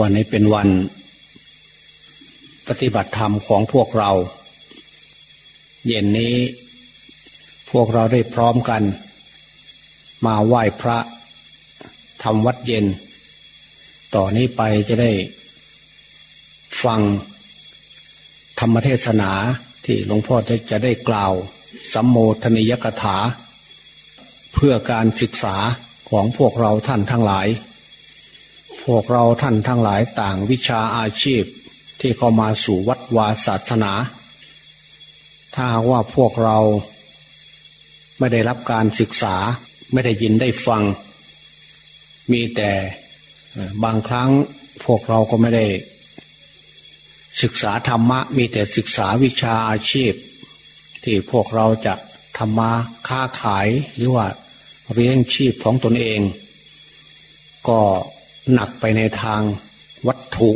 วันนี้เป็นวันปฏิบัติธรรมของพวกเรา เย็นนี้พวกเราได้พร้อมกัน มาไหว้พระทำวัดเย็น ต่อนนี้ไปจะได้ฟังธรรมเทศนาที่หลวงพ่อจะได้กล่าวสัมโมทนิยกถา เพื่อการศึกษาของพวกเราท่านทั้งหลาย พวกเราท่านทั้งหลายต่างวิชาอาชีพที่เข้ามาสู่วัดวาศาสนา ถ้าว่าพวกเราไม่ได้รับการศึกษาไม่ได้ยินได้ฟัง มีแต่บางครั้งพวกเราก็ไม่ได้ ศึกษาธรรมะ มีแต่ศึกษาวิชาอาชีพ ที่พวกเราจะทำมาค้าขายหรือว่าเลี้ยงชีพของตนเอง ก็ หนักไปในทางวัตถุ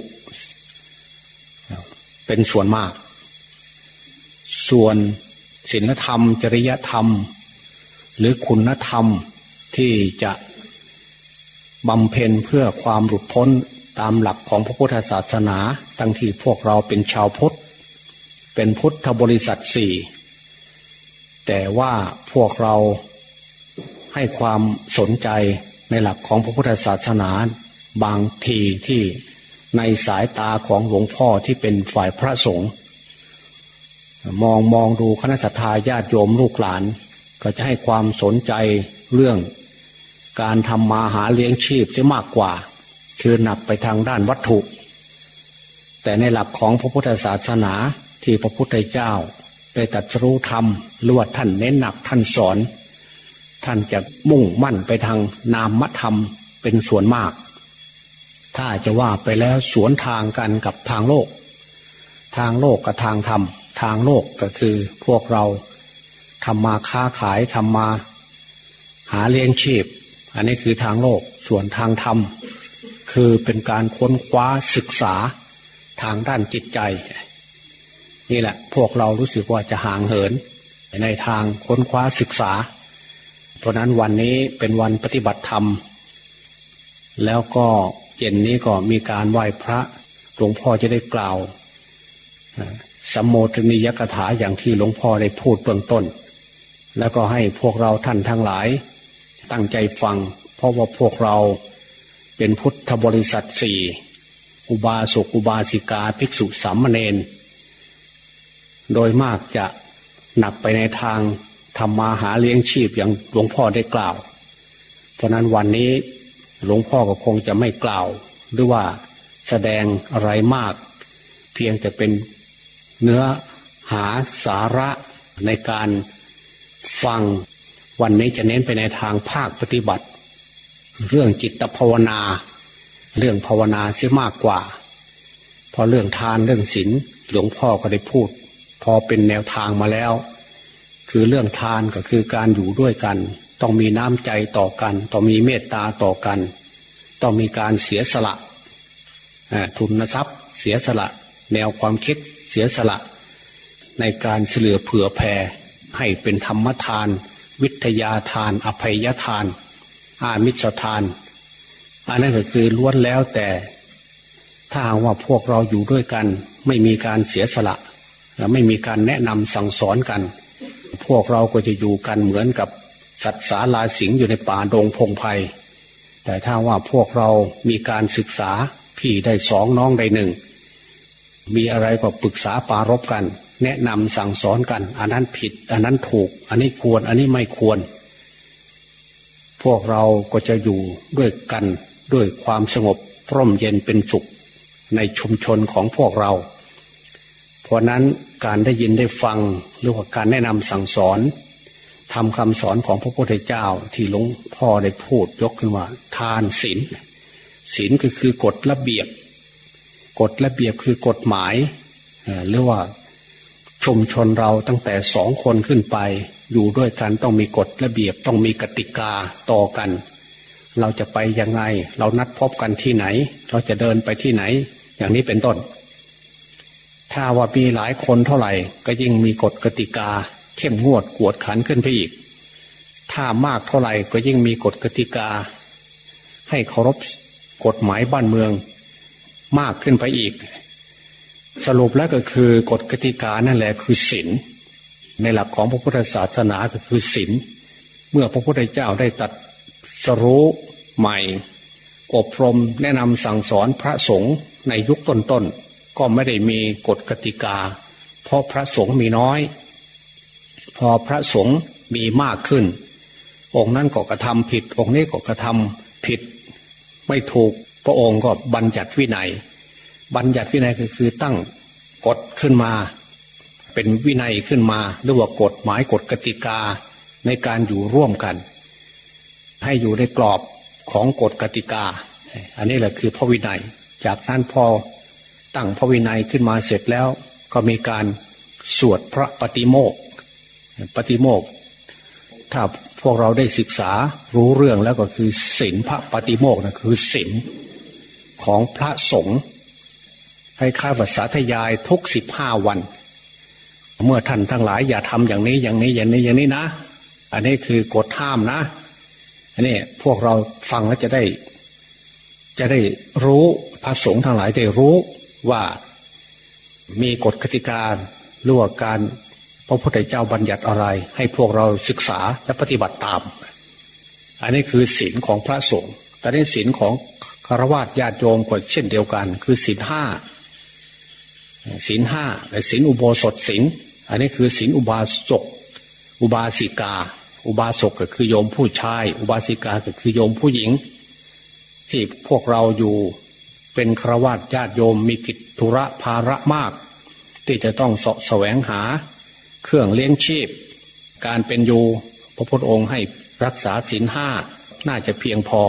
เป็นส่วนมาก ส่วนศีลธรรม จริยธรรม หรือคุณธรรมที่จะบำเพ็ญเพื่อความหลุดพ้นตามหลักของพระพุทธศาสนา ทั้งที่พวกเราเป็นชาวพุทธ เป็นพุทธบริษัทสี่แต่ว่าพวกเราให้ความสนใจในหลักของพระพุทธศาสนา บางทีที่ในสายตาของหลวงพ่อที่เป็นฝ่ายพระสงฆ์มองมองดูคณะทาญาติโยมลูกหลาน ก็จะให้ความสนใจเรื่อง การทำมาหาเลี้ยงชีพจะมากกว่า คือหนักไปทางด้านวัตถุ แต่ในหลักของพระพุทธศาสนาที่พระพุทธเจ้า ได้ตรัสรู้ธรรมลวดท่านเน้นหนักท่านสอน ท่านจะมุ่งมั่นไปทางนามธรรมเป็นส่วนมาก ถ้าจะว่าไปแล้วสวนทางกันกับทางโลก ทางโลกกับทางธรรม ทางโลกก็คือพวกเราทำมาค้าขายทำมา หาเลี้ยงชีพ อันนี้คือทางโลก ส่วนทางธรรม คือเป็นการค้นคว้าศึกษาทางด้านจิตใจ นี่แหละพวกเรารู้สึกว่าจะห่างเหิน ในทางค้นคว้าศึกษา เพราะนั้นวันนี้เป็นวันปฏิบัติธรรม แล้วก็ เย็นนี้ก็มีการไหว้พระหลวงพ่อจะได้กล่าวสัมโมทนิยกถาอย่างที่หลวงพ่อได้พูดเบื้องต้น แล้วก็ให้พวกเราท่านทั้งหลาย ตั้งใจฟัง เพราะว่าพวกเราเป็นพุทธบริษัทสี่อุบาสกอุบาสิกาภิกษุสามเณรโดยมากจะหนักไปในทางทำมาหาเลี้ยงชีพอย่างหลวงพ่อได้กล่าว เพราะนั้นวันนี้ หลวงพ่อก็คงจะไม่กล่าว หรือว่าแสดงอะไรมาก เพียงแต่เป็นเนื้อหาสาระในการฟังวันนี้จะเน้นไปในทางภาคปฏิบัติ เรื่องจิตภาวนา เรื่องภาวนาเสียมากกว่า พอเรื่องทานเรื่องศีลหลวงพ่อก็ได้พูด พอเป็นแนวทางมาแล้ว คือเรื่องทานก็คือการอยู่ด้วยกัน ต้องมีน้ำใจต่อกัน ต้องมีเมตตาต่อกัน ต้องมีการเสียสละทุนทรัพย์ เสียสละ แนวความคิดเสียสละ ในการเฉลือเผื่อแผ่ให้เป็นธรรมทาน วิทยาทาน อภัยทาน อามิสทาน อันนั้นก็คือล้วนแล้วแต่ ถ้าว่าพวกเราอยู่ด้วยกัน ไม่มีการเสียสละและไม่มีการแนะนำสั่งสอนกัน พวกเราก็จะอยู่กันเหมือนกับ สัตว์สาลาสิงอยู่ในป่าดงพงไพ่แต่ถ้าว่าพวกเรามีการศึกษาพี่ได้สองน้องได้หนึ่ง มีอะไรก็ปรึกษาปารบกัน แนะนำสั่งสอนกัน อันนั้นผิด อันนั้นถูก อันนี้ควร อันนี้ไม่ควร พวกเราก็จะอยู่ด้วยกันด้วยความสงบร่มเย็นเป็นสุขในชุมชนของพวกเรา เพราะนั้นการได้ยินได้ฟังหรือว่าการแนะนำสั่งสอน ทำคำสอนของพระพุทธเจ้าที่หลวงพ่อได้พูดยกขึ้นว่า ทานศีลศีลก็คือกฎระเบียบ กฎระเบียบคือกฎหมายหรือว่าชุมชนเราตั้งแต่สองคนขึ้นไป อยู่ด้วยกันต้องมีกฎระเบียบต้องมีกติกาต่อกัน เราจะไปยังไง เรานัดพบกันที่ไหน เราจะเดินไปที่ไหน อย่างนี้เป็นต้น ถ้าว่ามีหลายคนเท่าไหร่ ก็ยิ่งมีกฎกติกา เข้มงวดกวดขันขึ้นไปอีก ถ้ามากเท่าไหร่ก็ยิ่งมีกฎกติกา ให้เคารพกฎหมายบ้านเมือง มากขึ้นไปอีก สรุปแล้วก็คือกฎกติกานั่นแหละคือศีลในหลักของพระพุทธศาสนาก็คือศีลเมื่อพระพุทธเจ้าได้ตัดสรู้ใหม่ อบรมแนะนำสั่งสอนพระสงฆ์ในยุคต้นๆก็ไม่ได้มีกฎกติกา เพราะพระสงฆ์มีน้อย พอพระสงฆ์มีมากขึ้น องค์นั้นก็กระทำผิด องค์นี้ก็กระทำผิด ไม่ถูกพระองค์ก็บัญญัติวินัย บัญญัติวินัยก็คือตั้งกฎขึ้นมา เป็นวินัยขึ้นมาหรือว่ากฎหมายกฎกติกาในการอยู่ร่วมกัน ให้อยู่ในกรอบของกฎกติกา อันนี้แหละคือพระวินัย จากนั้นพอตั้งพระวินัยขึ้นมาเสร็จแล้ว ก็มีการสวดพระปฏิโมก ปฏิโมกถ้าพวกเราได้ศึกษารู้เรื่องแล้วก็คือศีลพระปฏิโมกนะคือศีลของพระสงฆ์ให้ข้าวัสาธยายทุกสิบห้าวัน เมื่อท่านทั้งหลายอย่าทำอย่างนี้อย่างนี้อย่างนี้อย่างนี้นะ อันนี้คือกฎห้ามนะอันนี้พวกเราฟังแล้วจะได้ จะได้รู้พระสงฆ์ทั้งหลายได้รู้ว่ามีกฎกติกาหรือว่าการ พระพุทธเจ้าบัญญัติอะไร ให้พวกเราศึกษาและปฏิบัติตาม อันนี้คือศีลของพระสงฆ์แต่ในศีลของคารวะญาติโยมก็เช่นเดียวกัน คือศีลห้าศีลห้าและศีลอุโบสถศีลอันนี้คือศีลอุบาสกอุบาสิกา อุบาสกก็คือโยมผู้ชาย อุบาสิกาก็คือโยมผู้หญิง ที่พวกเราอยู่เป็นครวญญาติโยมมีกิจธุระภาระมาก ที่จะต้องสะแสวงหา เครื่องเลี้ยงชีพ การเป็นอยู่พระพุทธองค์ให้รักษาศีลห้าน่าจะเพียงพอ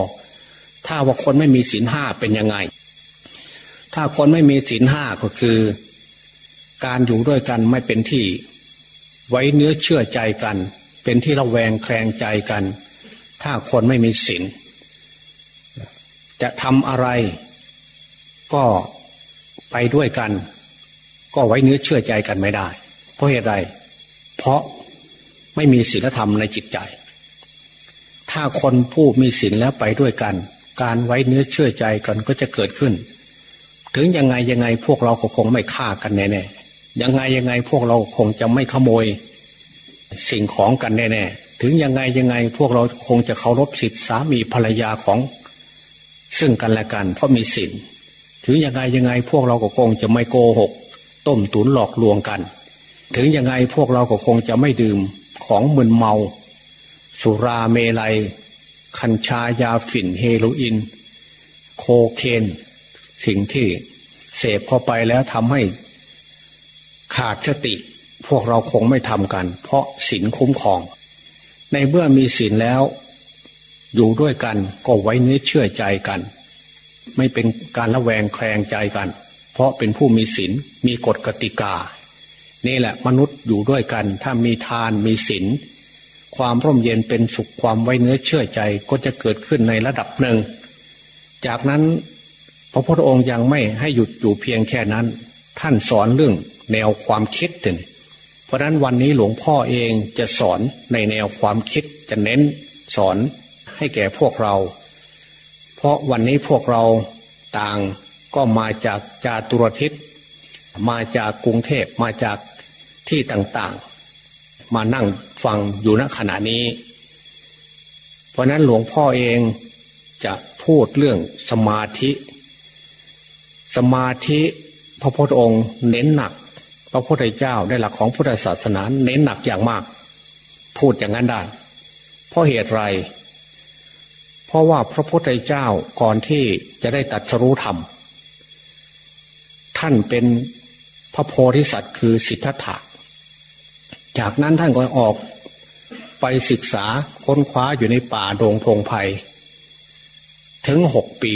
ถ้าว่าคนไม่มีศีลห้าเป็นยังไง ถ้าคนไม่มีศีลห้าก็คือ การอยู่ด้วยกันไม่เป็นที่ ไว้เนื้อเชื่อใจกัน เป็นที่ระแวงแคลงใจกัน ถ้าคนไม่มีศีลจะทำอะไร ก็ไปด้วยกัน ก็ไว้เนื้อเชื่อใจกันไม่ได้ เพราะเหตุใด เพราะไม่มีศีลธรรมในจิตใจ ถ้าคนผู้มีศีลแล้วไปด้วยกัน การไว้เนื้อเชื่อใจกันก็จะเกิดขึ้น ถึงยังไงยังไงพวกเราก็คงไม่ฆ่ากันแน่ๆยังไงยังไงพวกเราคงจะไม่ขโมย สิ่งของกันแน่ๆถึงยังไงยังไงพวกเราคงจะเคารพสิทธิสามีภรรยาของ ซึ่งกันและกัน เพราะมีศีลถึงยังไงยังไงพวกเราก็คงจะไม่โกหก ต้มตุนหลอกลวงกัน ถึงยังไงพวกเราก็คงจะไม่ดื่มของมึนเมา สุราเมลัย คัญชายาฝิ่นเฮโรอีนโคเคน สิ่งที่เสพเข้าไปแล้วทำให้ขาดสติ พวกเราคงไม่ทำกัน เพราะศีลคุ้มครอง ในเมื่อมีศีลแล้ว อยู่ด้วยกันก็ไว้เนื้อเชื่อใจกัน ไม่เป็นการละแวงแคลงใจกัน เพราะเป็นผู้มีศีลมีกฎกติกา นี่แหละมนุษย์อยู่ด้วยกัน ถ้ามีทานมีศีลความร่มเย็นเป็นสุขความไว้เนื้อเชื่อใจก็จะเกิดขึ้นในระดับหนึ่ง จากนั้นพระพุทธองค์ยังไม่ให้หยุดอยู่เพียงแค่นั้น ท่านสอนเรื่องแนวความคิดเลยเพราะนั้นวันนี้หลวงพ่อเองจะสอนในแนวความคิดจะเน้นสอนให้แก่พวกเรา เพราะวันนี้พวกเราต่างก็มาจากจาตุรทิศ มาจากกรุงเทพมาจาก ที่ต่างๆ มานั่งฟังอยู่ณขณะนี้ เพราะนั้นหลวงพ่อเองจะพูดเรื่องสมาธิ สมาธิพระพุทธองค์เน้นหนัก พระพุทธเจ้าในหลักของพุทธศาสนาเน้นหนักอย่างมาก พูดอย่างนั้นได้ เพราะเหตุไร เพราะว่าพระพุทธเจ้าก่อนที่จะได้ตัดสรู้ธรรม ท่านเป็นพระโพธิสัตว์คือสิทธัตถะ จากนั้นท่านก็ออกไปศึกษาค้นคว้าอยู่ในป่าโดงพงไพ่ถึงหกปี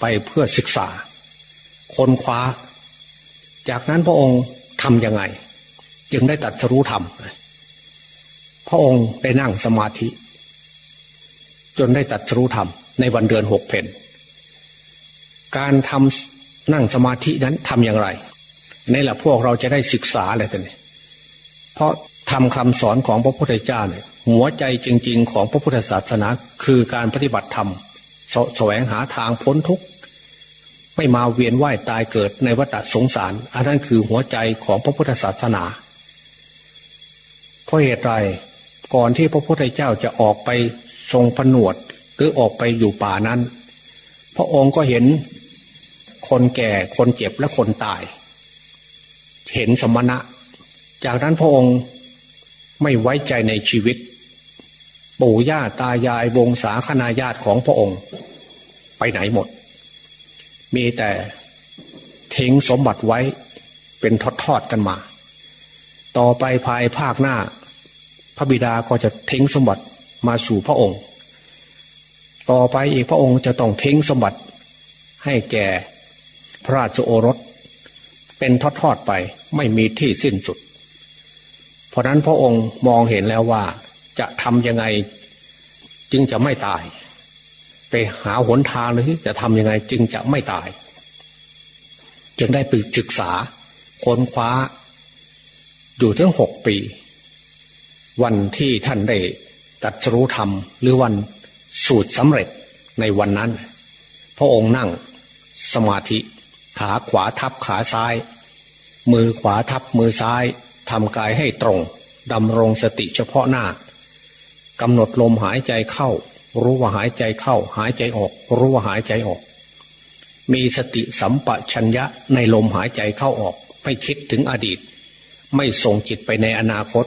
ไปเพื่อศึกษา ค้นคว้า จากนั้นพระองค์ทำยังไง จึงได้ตัดสรู้ธรรม พระองค์ได้นั่งสมาธิ จนได้ตัดสรู้ธรรม ในวันเดือนหกเพนการทำนั่งสมาธินั้นทำอย่างไรนี่แหละพวกเราจะได้ศึกษาอะไรกันเนี่ย เพราะทำคำสอนของพระพุทธเจ้าเนี่ยหัวใจจริง ๆ ของพระพุทธศาสนา คือการปฏิบัติธรรมสแสวงหาทางพ้นทุกข์ไไม่มาเวียนว่ายตายเกิดในวัฏสงสาร อันนั้นคือหัวใจของพระพุทธศาสนาเพราะเหตุไรก่อนที่พระพุทธเจ้าจะออกไปทรงผนวด หรือออกไปอยู่ป่านั้น พระองค์ก็เห็นคนแก่คนเจ็บและคนตาย เห็นสมณะ จากนั้นพระองค์ไม่ไว้ใจในชีวิต ปู่ย่าตายายวงศาคณาญาติของพระองค์ ไปไหนหมด มีแต่ทิ้งสมบัติไว้เป็นทอดๆกันมา ต่อไปภายภาคหน้า พระบิดาก็จะทิ้งสมบัติมาสู่พระองค์ ต่อไปอีกพระองค์จะต้องทิ้งสมบัติ ให้แก่พระราชโอรส เป็นทอดๆไปไม่มีที่สิ้นสุด เพราะนั้นพระองค์มองเห็นแล้วว่าจะทำยังไงจึงจะไม่ตาย ไปหาหนทางเลยที่จะทำยังไงจึงจะไม่ตาย จึงได้ไปศึกษาค้นคว้า อยู่ถึงหกปี วันที่ท่านได้ตัดรู้ธรรม หรือวันสูตรสำเร็จในวันนั้น พระองค์นั่งสมาธิ ขาขวาทับขาซ้าย มือขวาทับมือซ้าย ทำกายให้ตรงดำรงสติเฉพาะหน้ากำหนดลมหายใจเข้า รู้ว่าหายใจเข้า หายใจออก รู้ว่าหายใจออก มีสติสัมปชัญญะในลมหายใจเข้าออก ไม่คิดถึงอดีต ไม่ส่งจิตไปในอนาคต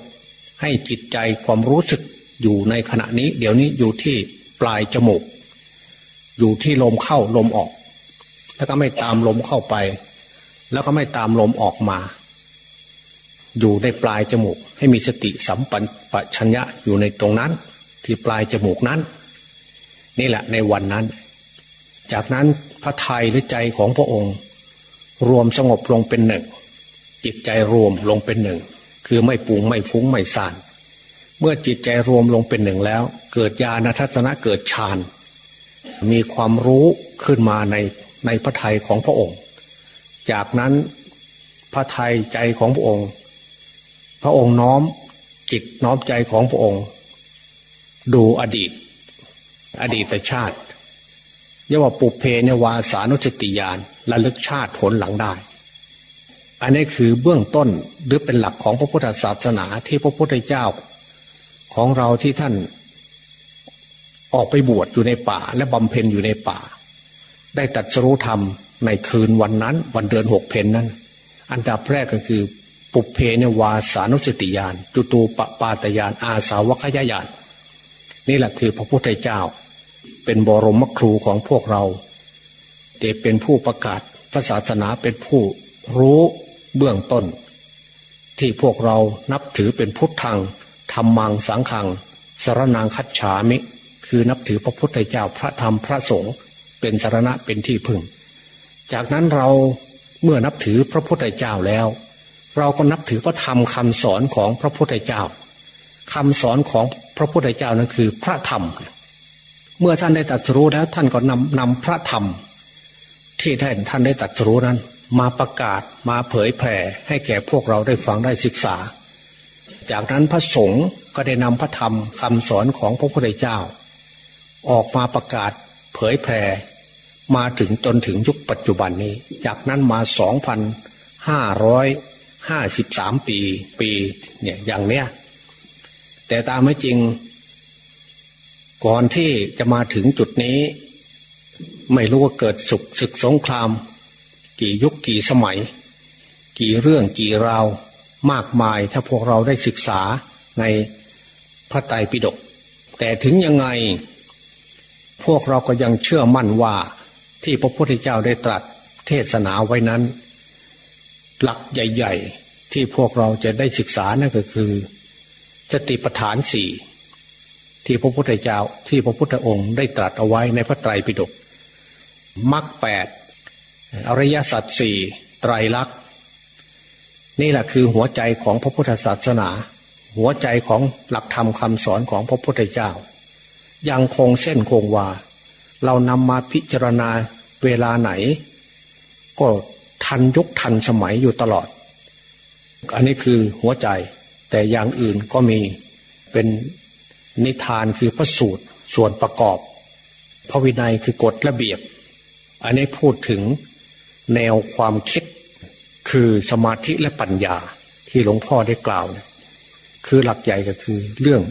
ให้จิตใจความรู้สึกอยู่ในขณะนี้ เดี๋ยวนี้อยู่ที่ปลายจมูก อยู่ที่ลมเข้าลมออก แล้วก็ไม่ตามลมเข้าไป แล้วก็ไม่ตามลมออกมา อยู่ในปลายจมูก ให้มีสติสัมปันปชัญญะอยู่ในตรงนั้น ที่ปลายจมูกนั้น นี่แหละในวันนั้น จากนั้นพระไทยหรือใจของพระองค์ รวมสงบลงเป็นหนึ่ง จิตใจรวมลงเป็นหนึ่ง คือไม่ปุงไม่ฟุ้งไม่สานเมื่อจิตใจรวมลงเป็นหนึ่งแล้ว เกิดญาณทัศนะเกิดฌานมีความรู้ขึ้นมาในในพระไทยของพระองค์ จากนั้นพระไทยใจของพระองค์ พระองค์น้อมจิตน้อมใจของพระองค์ ดูอดีต อดีตชาติเรียกว่าปุเพเนวาสานุสติญาณระลึกชาติผลหลังได้ อันนี้คือเบื้องต้นหรือเป็นหลักของพระพุทธศาสนาที่พระพุทธเจ้า ของเราที่ท่าน ออกไปบวชอยู่ในป่า และบำเพ็ญอยู่ในป่า ได้ตัดสรู้ธรรมในคืนวันนั้น วันเดือนหกเพนนั้น อันดับแรกก็คือ ปุเพเนวาสานุสติญาณจุตูปปาตญาณอาสาวกยญาณนี่แหละคือพระพุทธเจ้า เป็นบรมครูของพวกเราแต่เป็นผู้ประกาศพระศาสนาเป็นผู้รู้เบื้องต้น ที่พวกเรานับถือเป็นพุทธังธรรมังสังขังสารนางคัจฉามิ คือนับถือพระพุทธเจ้าพระธรรมพระสงฆ์เป็นสารณะเป็นที่พึ่ง จากนั้นเราเมื่อนับถือพระพุทธเจ้าแล้ว เราก็นับถือพระธรรมคำสอนของพระพุทธเจ้าคำสอนของพระพุทธเจ้านั้นคือพระธรรม เมื่อท่านได้ตัดรู้แล้วท่านก็นำนำพระธรรม ที่ท่านท่านได้ตัดรู้นั้น มาประกาศมาเผยแผ่ให้แก่พวกเราได้ฟังได้ศึกษา จากนั้นพระสงฆ์ก็ได้นำพระธรรมคำสอนของพระพุทธเจ้า ออกมาประกาศเผยแผ่มาถึงจนถึงยุคปัจจุบันนี้ จากนั้นมาสองพันห้าร้อย ห้าสิบสามปีปีเนี่ยอย่างเนี้ยแต่ตามไม่จริง ก่อนที่จะมาถึงจุดนี้ ไม่รู้ว่าเกิดสุกศึกสงคราม กี่ยุคกี่สมัย กี่เรื่องกี่ราวมากมายถ้าพวกเราได้ศึกษาในพระไตรปิฎกแต่ถึงยังไง พวกเราก็ยังเชื่อมั่นว่าที่พระพุทธเจ้าได้ตรัสเทศนาไว้นั้น หลักใหญ่ ๆ ที่พวกเราจะได้ศึกษานั่นก็คือสติปัฏฐานสี่ที่พระพุทธเจ้าที่พระพุทธองค์ได้ตรัสเอาไว้ในพระไตรปิฎกมรรคแปดอริยสัจสี่ไตรลักษณ์นี่แหละคือหัวใจของพระพุทธศาสนา หัวใจของหลักธรรมคำสอนของพระพุทธเจ้า ยังคงเส้นคงวา เรานำมาพิจารณาเวลาไหน ก็ ทันยุคทันสมัยอยู่ตลอด อันนี้คือหัวใจ แต่อย่างอื่นก็มีเป็นนิทานคือพระสูตรส่วนประกอบ พระวินัยคือกฎระเบียบ อันนี้พูดถึงแนวความคิดคือสมาธิและปัญญาที่หลวงพ่อได้กล่าวเนี่ยคือหลักใหญ่ก็คือเรื่อง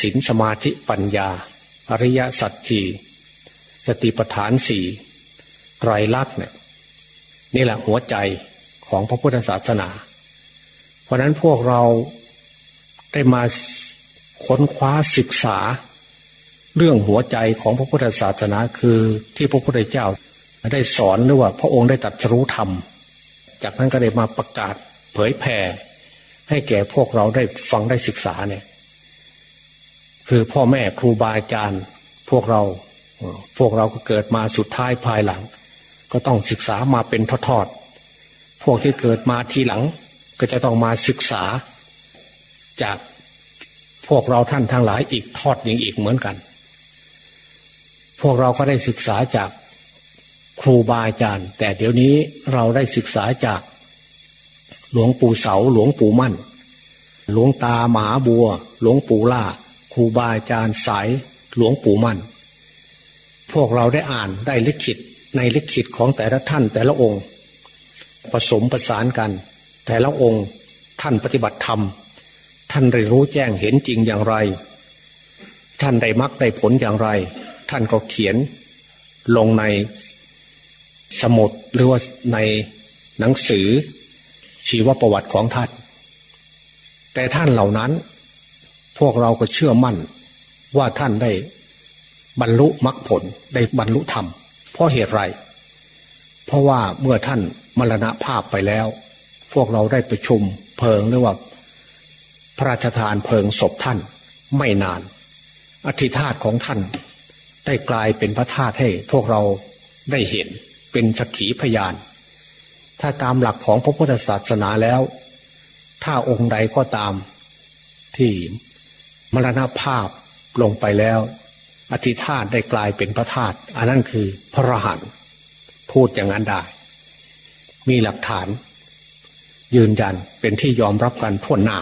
ศีลสมาธิปัญญา อริยสัจจีสติปัฏฐานสี่ไตรลักษณ์เนี่ย นี่แหละหัวใจของพระพุทธศาสนา เพราะนั้นพวกเราได้มาค้นคว้าศึกษา เรื่องหัวใจของพระพุทธศาสนาคือที่พระพุทธเจ้าได้สอนหรือว่า พระองค์ได้ตรัสรู้ธรรม จากนั้นก็ได้มาประกาศเผยแผ่ให้แก่พวกเราได้ฟังได้ศึกษาเนี่ยคือพ่อแม่ครูบาอาจารย์ พวกเราพวกเราก็เกิดมาสุดท้ายภายหลัง ก็ต้องศึกษามาเป็นทอดๆพวกที่เกิดมาทีหลัง ก็จะต้องมาศึกษา จากพวกเราท่านทั้งหลายอีกทอดยิงอีกเหมือนกัน พวกเราก็ได้ศึกษาจากครูบาอาจารย์ แต่เดี๋ยวนี้เราได้ศึกษาจากหลวงปู่เสาหลวงปู่มั่น หลวงตาหมาบัว หลวงปู่ล่าครูบาอาจารย์สายหลวงปู่มั่น พวกเราได้อ่านได้ลิขิต ในลิขิตของแต่ละท่านแต่ละองค์ ผสมประสานกัน แต่ละองค์ท่านปฏิบัติธรรม ท่านได้รู้แจ้งเห็นจริงอย่างไร ท่านได้มักได้ผลอย่างไร ท่านก็เขียนลงในสมุดหรือว่าในหนังสือชีวประวัติของท่าน แต่ท่านเหล่านั้น พวกเราก็เชื่อมั่นว่าท่านได้บรรลุมรรคผลได้บรรลุธรรม เพราะเหตุไร เพราะว่าเมื่อท่านมรณภาพไปแล้ว พวกเราได้ประชุมเพลิงหรือว่า พระราชทานเพลิงศพท่านไม่นาน อธิธาตของท่าน ได้กลายเป็นพระธาตุให้พวกเราได้เห็นเป็นสักขีพยาน ถ้าตามหลักของพระพุทธศาสนาแล้ว ถ้าองค์ใดก็ตามที่มรณภาพลงไปแล้ว อธิธาตได้กลายเป็นพระธาตุอันนั้นคือพระหันต์พูดอย่างนั้นได้ มีหลักฐาน ยืนยันเป็นที่ยอมรับกันทั่วหน้า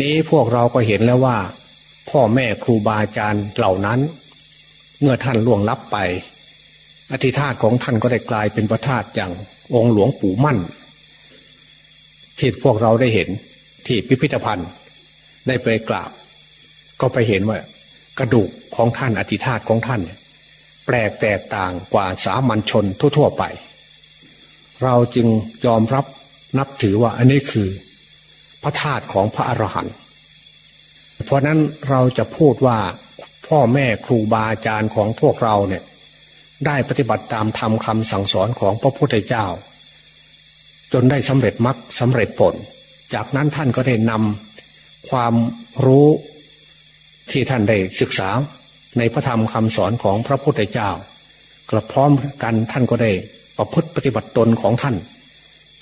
นี้พวกเราก็เห็นแล้วว่า พ่อแม่ครูบาอาจารย์เหล่านั้น เมื่อท่านล่วงลับไป อธิธาตของท่านก็ได้กลายเป็นพระธาตุอย่างองค์หลวงปู่มั่นที่พวกเราได้เห็นที่พิพิธภัณฑ์ได้ไปกราบ ก็ไปเห็นว่า กระดูกของท่านอธิธาตของท่านแปลกแตกต่างกว่าสามัญชนทั่ว ๆไป เราจึงยอมรับนับถือว่าอันนี้คือ พระธาตุของพระอรหันต์เพราะนั้นเราจะพูดว่าพ่อแม่ครูบาอาจารย์ของพวกเราเนี่ยได้ปฏิบัติตามธรรมคำสั่งสอนของพระพุทธเจ้า จนได้สำเร็จมรรคสำเร็จผล จากนั้นท่านก็ได้นำความรู้ ที่ท่านได้ศึกษาในพระธรรมคำสอนของพระพุทธเจ้ากระพร้อมกันท่านก็ได้ประพฤติปฏิบัติตนของท่าน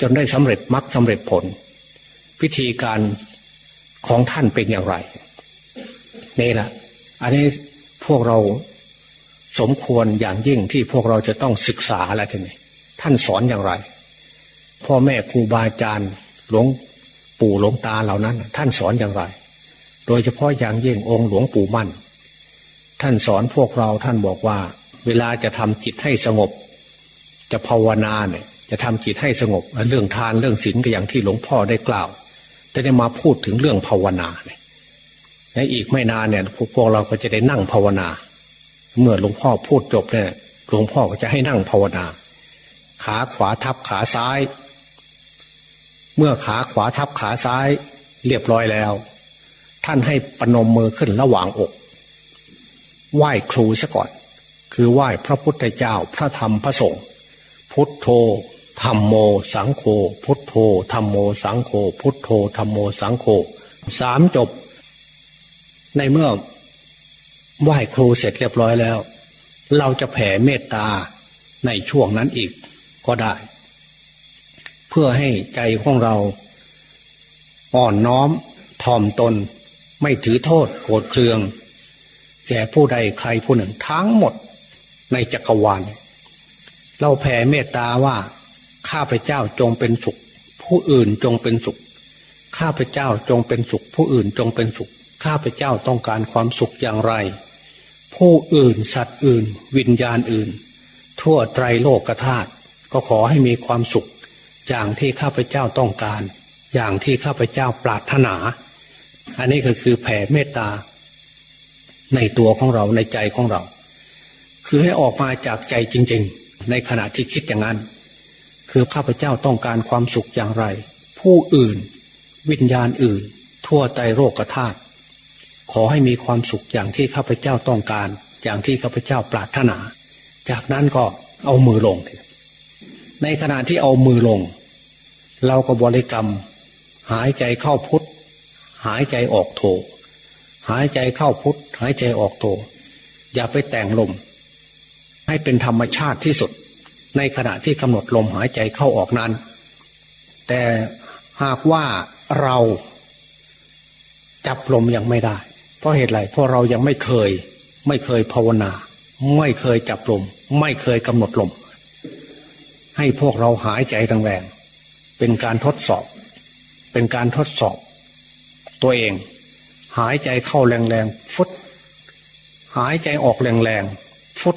จนได้สำเร็จมรรคสำเร็จผล วิธีการของท่านเป็นอย่างไรนี่แหละอันนี้พวกเราสมควรอย่างยิ่งที่พวกเราจะต้องศึกษาอะไรทีนี้ท่านสอนอย่างไร พ่อแม่ครูบาอาจารย์หลวงปู่หลวงตาเหล่านั้น ท่านสอนอย่างไร โดยเฉพาะอย่างยิ่งองค์หลวงปู่มั่น ท่านสอนพวกเราท่านบอกว่า เวลาจะทำจิตให้สงบ จะภาวนาเนี่ย จะทำจิตให้สงบ เรื่องทานเรื่องศีลก็อย่างที่หลวงพ่อได้กล่าวจะได้มาพูดถึงเรื่องภาวนาเนี่ยอีกไม่นานเนี่ยพวกเราก็จะได้นั่งภาวนา เมื่อหลวงพ่อพูดจบเนี่ยหลวงพ่อก็จะให้นั่งภาวนา ขาขวาทับขาซ้าย เมื่อขาขวาทับขาซ้าย เรียบร้อยแล้ว ท่านให้ปนมมือขึ้นระหว่างอก ไหว้ครูซะก่อน คือไหว้พระพุทธเจ้าพระธรรมพระสงฆ์พุทโธธรรมโม สังโฆพุทโธธรรมโมสังโฆพุทโธธรรมโมสังโฆสามจบ ในเมื่อไหว้ครูเสร็จเรียบร้อยแล้ว เราจะแผ่เมตตาในช่วงนั้นอีกก็ได้ เพื่อให้ใจของเราอ่อนน้อมถ่อมตน ไม่ถือโทษโกรธเคือง แก่ผู้ใดใครผู้หนึ่งทั้งหมดในจักรวาลเราแผ่เมตตาว่า ข้าพเจ้าจงเป็นสุข ผู้อื่นจงเป็นสุข ข้าพเจ้าจงเป็นสุข ผู้อื่นจงเป็นสุข ข้าพเจ้าต้องการความสุขอย่างไร ผู้อื่นสัตว์อื่น วิญญาณอื่น ทั่วไตรโลกธาตุก็ขอให้มีความสุข อย่างที่ข้าพเจ้าต้องการ อย่างที่ข้าพเจ้าปรารถนา อันนี้ก็คือแผ่เมตตา ในตัวของเราในใจของเรา คือให้ออกมาจากใจจริง ๆ ในขณะที่คิดอย่างนั้น คือข้าพเจ้าต้องการความสุขอย่างไร ผู้อื่น วิญญาณอื่น ทั่วใจโรคธาตุขอให้มีความสุขอย่างที่ข้าพเจ้าต้องการ อย่างที่ข้าพเจ้าปรารถนา จากนั้นก็เอามือลง ในขณะที่เอามือลง เราก็บริกรรม หายใจเข้าพุทธ หายใจออกโท หายใจเข้าพุทธหายใจออกโท อย่าไปแต่งลม ให้เป็นธรรมชาติที่สุด ในขณะที่กำหนดลมหายใจเข้าออกนั้น แต่หากว่าเราจับลมยังไม่ได้ เพราะเหตุไรเพราะเรายังไม่เคย ไม่เคยภาวนา ไม่เคยจับลม ไม่เคยกำหนดลม ให้พวกเราหายใจแรงๆเป็นการทดสอบ เป็นการทดสอบ ตัวเอง หายใจเข้าแรงๆฟุตหายใจออกแรงๆฟุต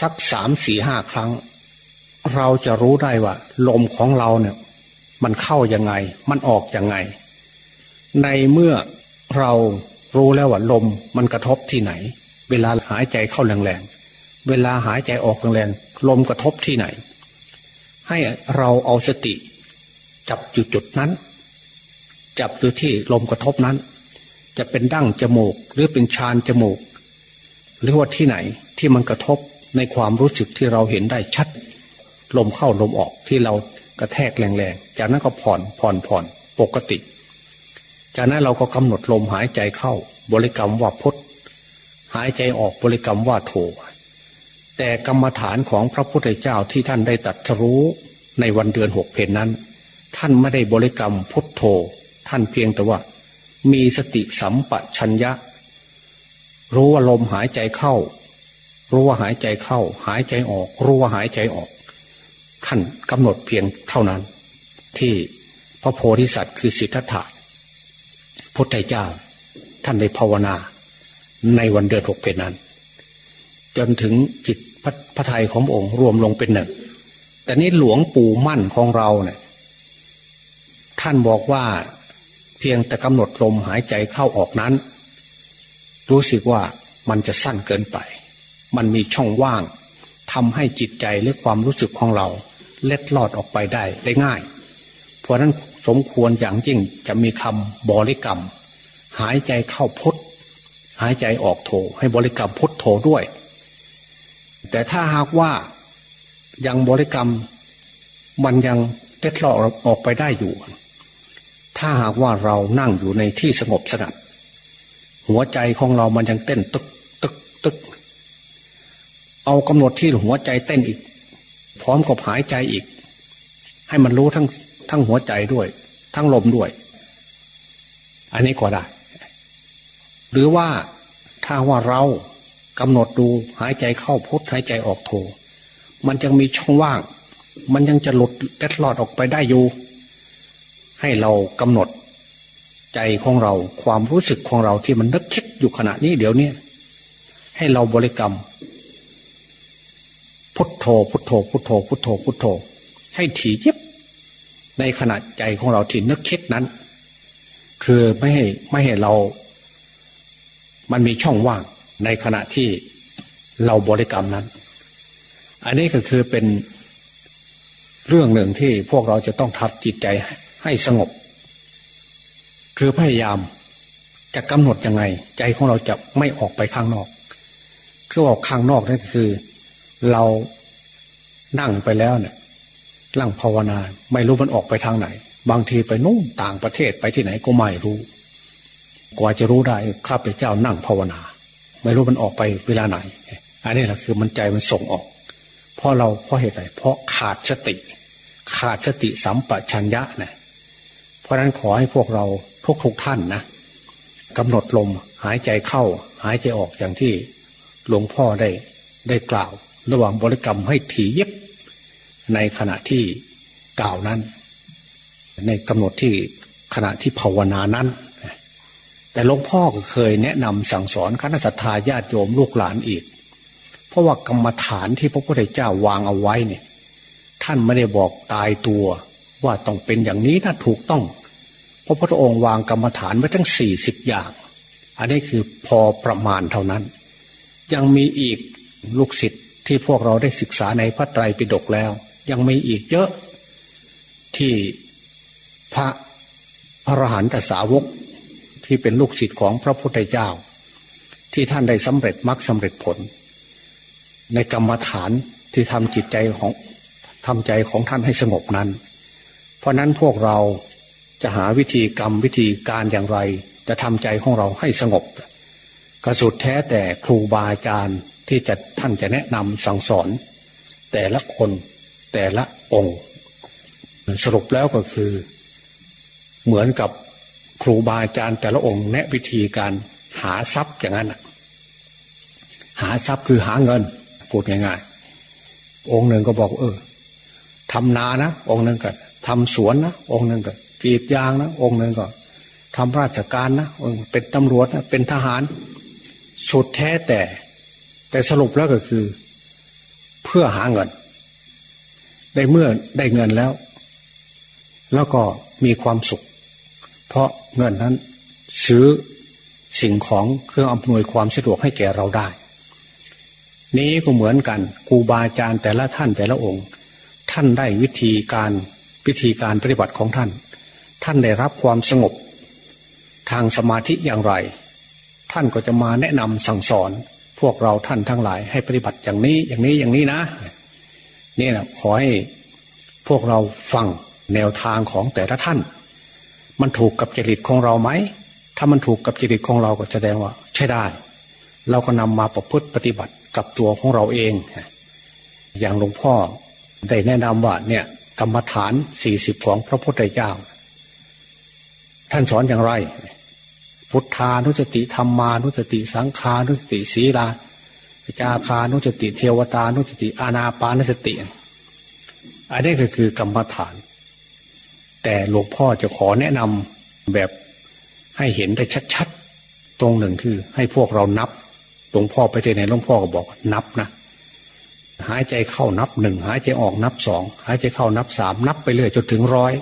สักสามสี่ห้าครั้ง เราจะรู้ได้ว่า ลมของเราเนี่ย มันเข้ายังไง มันออกยังไง ในเมื่อเรารู้แล้วว่าลมมันกระทบที่ไหน เวลาหายใจเข้าแรงๆเวลาหายใจออกแรงๆลมกระทบที่ไหน ให้เราเอาสติ จับจุดจุดนั้น จับอยู่ที่ลมกระทบนั้น จะเป็นดั้งจมูก หรือเป็นชานจมูก หรือว่าที่ไหนที่มันกระทบในความรู้สึกที่เราเห็นได้ชัด ลมเข้าลมออกที่เรากระแทกแรงๆ จากนั้นก็ผ่อนผ่อนผ่อนปกติ จากนั้นเราก็กำหนดลมหายใจเข้า บริกรรมว่าพุทหายใจออกบริกรรมว่าโทแต่กรรมฐานของพระพุทธเจ้าที่ท่านได้ตัดรู้ในวันเดือนหกเพนนั้น ท่านไม่ได้บริกรรมพุทโธ ท่านเพียงแต่ว่า มีสติสัมปชัญญะ รู้ว่าลมหายใจเข้า รู้ว่าหายใจเข้า หายใจออก รู้ว่าหายใจออก ท่านกำหนดเพียงเท่านั้น ที่พระโพธิสัตว์คือสิทธัตถะพุทธเจ้า ท่านได้ภาวนา ในวันเดือนหกเพนนั้น จนถึงจิตพพระทัยขององค์รวมลงเป็นหนึ่งแต่นี่หลวงปู่มั่นของเราเนี่ยท่านบอกว่า เพียงแต่กำหนดลมหายใจเข้าออกนั้น รู้สึกว่ามันจะสั้นเกินไป มันมีช่องว่างทำให้จิตใจหรือความรู้สึกของเรา เล็ดลอดออกไปได้ได้ง่าย เพราะนั้นสมควรอย่างยิ่งจะมีคำบริกรรม หายใจเข้าพุทหายใจออกโทให้บริกรรมพุทโทด้วย แต่ถ้าหากว่ายังบริกรรม มันยังเล็ดลอดออกไปได้อยู่ ถ้าหากว่าเรานั่งอยู่ในที่สงบสงัด หัวใจของเรามันยังเต้นตึกตึกตึก เอากำหนดที่หัวใจเต้นอีก พร้อมกับหายใจอีก ให้มันรู้ทั้งทั้งหัวใจด้วย ทั้งลมด้วย อันนี้ก็ได้ หรือว่าถ้าว่าเรากำหนดดูหายใจเข้าพุทหายใจออกโทมันยังมีช่องว่าง มันยังจะหลุดเล็ดลอดออกไปได้อยู่ ให้เรากำหนดใจของเราความรู้สึกของเราที่มันนึกคิดอยู่ขณะนี้เดี๋ยวนี้ให้เราบริกรรม พุทโธพุทโธพุทโธพุทโธพุทโธ ให้ถี่ยิบในขณะใจของเราที่นึกคิดนั้น คือไม่ให้ไม่ให้เรา มันมีช่องว่างในขณะที่เราบริกรรมนั้น อันนี้ก็คือเป็นเรื่องหนึ่งที่พวกเราจะต้องทับจิตใจ ให้สงบ คือพยายามจะกำหนดยังไง ใจของเราจะไม่ออกไปข้างนอก คือออกข้างนอกนั่นคือ เรานั่งไปแล้วเนี่ยนั่งภาวนาไม่รู้มันออกไปทางไหน บางทีไปนู่นต่างประเทศไปที่ไหนก็ไม่รู้ กว่าจะรู้ได้ข้าพเจ้านั่งภาวนา ไม่รู้มันออกไปเวลาไหน อันนี้แหละคือมันใจมันส่งออก เพราะเราเพราะเหตุไรเพราะขาดสติ ขาดสติสัมปชัญญะนะ เพราะนั้นขอให้พวกเราทุกทุกท่านนะกำหนดลมหายใจเข้า หายใจออกอย่างที่หลวงพ่อได้ได้กล่าว ระหว่างบริกรรมให้ถี่เย็บในขณะที่กล่าวนั้น ในกำหนดที่ขณะที่ภาวนานั้น แต่หลวงพ่อก็เคยแนะนำสั่งสอนคณะทาญาติโยมลูกหลานอีก เพราะว่ากรรมฐานที่พระพุทธเจ้าวางเอาไว้เนี่ย ท่านไม่ได้บอกตายตัวว่าต้องเป็นอย่างนี้นะถูกต้อง พราะพระองค์วางกรรมฐานไว้ทั้งสี่สิบอย่าง อันนี้คือพอประมาณเท่านั้น ยังมีอีกลูกศิษย์ที่พวกเราได้ศึกษาในพระไตรปิฎกแล้ว ยังมีอีกเยอะที่พระอรหันตสาวกที่เป็นลูกศิษย์ของพระพุทธเจ้า ที่ท่านได้สำเร็จมรรคสาเร็จผล ในกรรมฐานที่ทำจิตใจของทำใจของท่านให้สงบนั้น เพราะนั้นพวกเรา จะหาวิธีกรรมวิธีการอย่างไร จะทำใจของเราให้สงบกระสุดแท้แต่ครูบาอาจารย์ที่จะท่านจะแนะนำสั่งสอน แต่ละคนแต่ละองค์ สรุปแล้วก็คือ เหมือนกับครูบาอาจารย์ แต่ละองค์แนะวิธีการหาทรัพย์อย่างนั้นหาทรัพย์คือหาเงินพูดง่ายๆองค์หนึ่งก็บอกเออทำนานะ องค์หนึ่งก็ทำสวนนะองค์หนึ่งก็ กรีดยางนะองค์หนึ่งก็ทำราชการนะเป็นตำรวจนะเป็นทหารสุดแท้แต่ แต่สรุปแล้วก็คือ เพื่อหาเงิน ได้เมื่อได้เงินแล้ว แล้วก็มีความสุข เพราะเงินนั้นซื้อสิ่งของเครื่องอำนวยความสะดวกให้แก่เราได้ นี้ก็เหมือนกันครูบาอาจารย์แต่ละท่านแต่ละองค์ ท่านได้วิธีการวิธีการปฏิบัติของท่าน ท่านได้รับความสงบ ทางสมาธิอย่างไร ท่านก็จะมาแนะนำสั่งสอน พวกเราท่านทั้งหลาย ให้ปฏิบัติอย่างนี้อย่างนี้อย่างนี้นะ นี่นะขอให้พวกเราฟังแนวทางของแต่ละท่าน มันถูกกับจริตของเราไหม ถ้ามันถูกกับจริตของเราก็แสดงว่า ใช่ได้ เราก็นำมาประพฤติปฏิบัติกับตัวของเราเอง อย่างหลวงพ่อได้แนะนำว่าเนี่ยกรรมฐานสี่สิบของพระพุทธเจ้า ท่านสอนอย่างไร พุทธานุสติธรรมานุสติ สังขานุสติศีลาจาคานุสติเทวตานุสติอาณาปานุสติ อันนี้ก็คือกรรมฐาน แต่หลวงพ่อจะขอแนะนำแบบให้เห็นได้ชัดๆ ตรงหนึ่งคือ ให้พวกเรานับ หลวงพ่อไปที่ไหนหลวงพ่อก็บอกนับนะหายใจเข้านับหนึ่งหายใจออกนับสองหายใจเข้านับสามนับไปเรื่อยจนถึงร้อย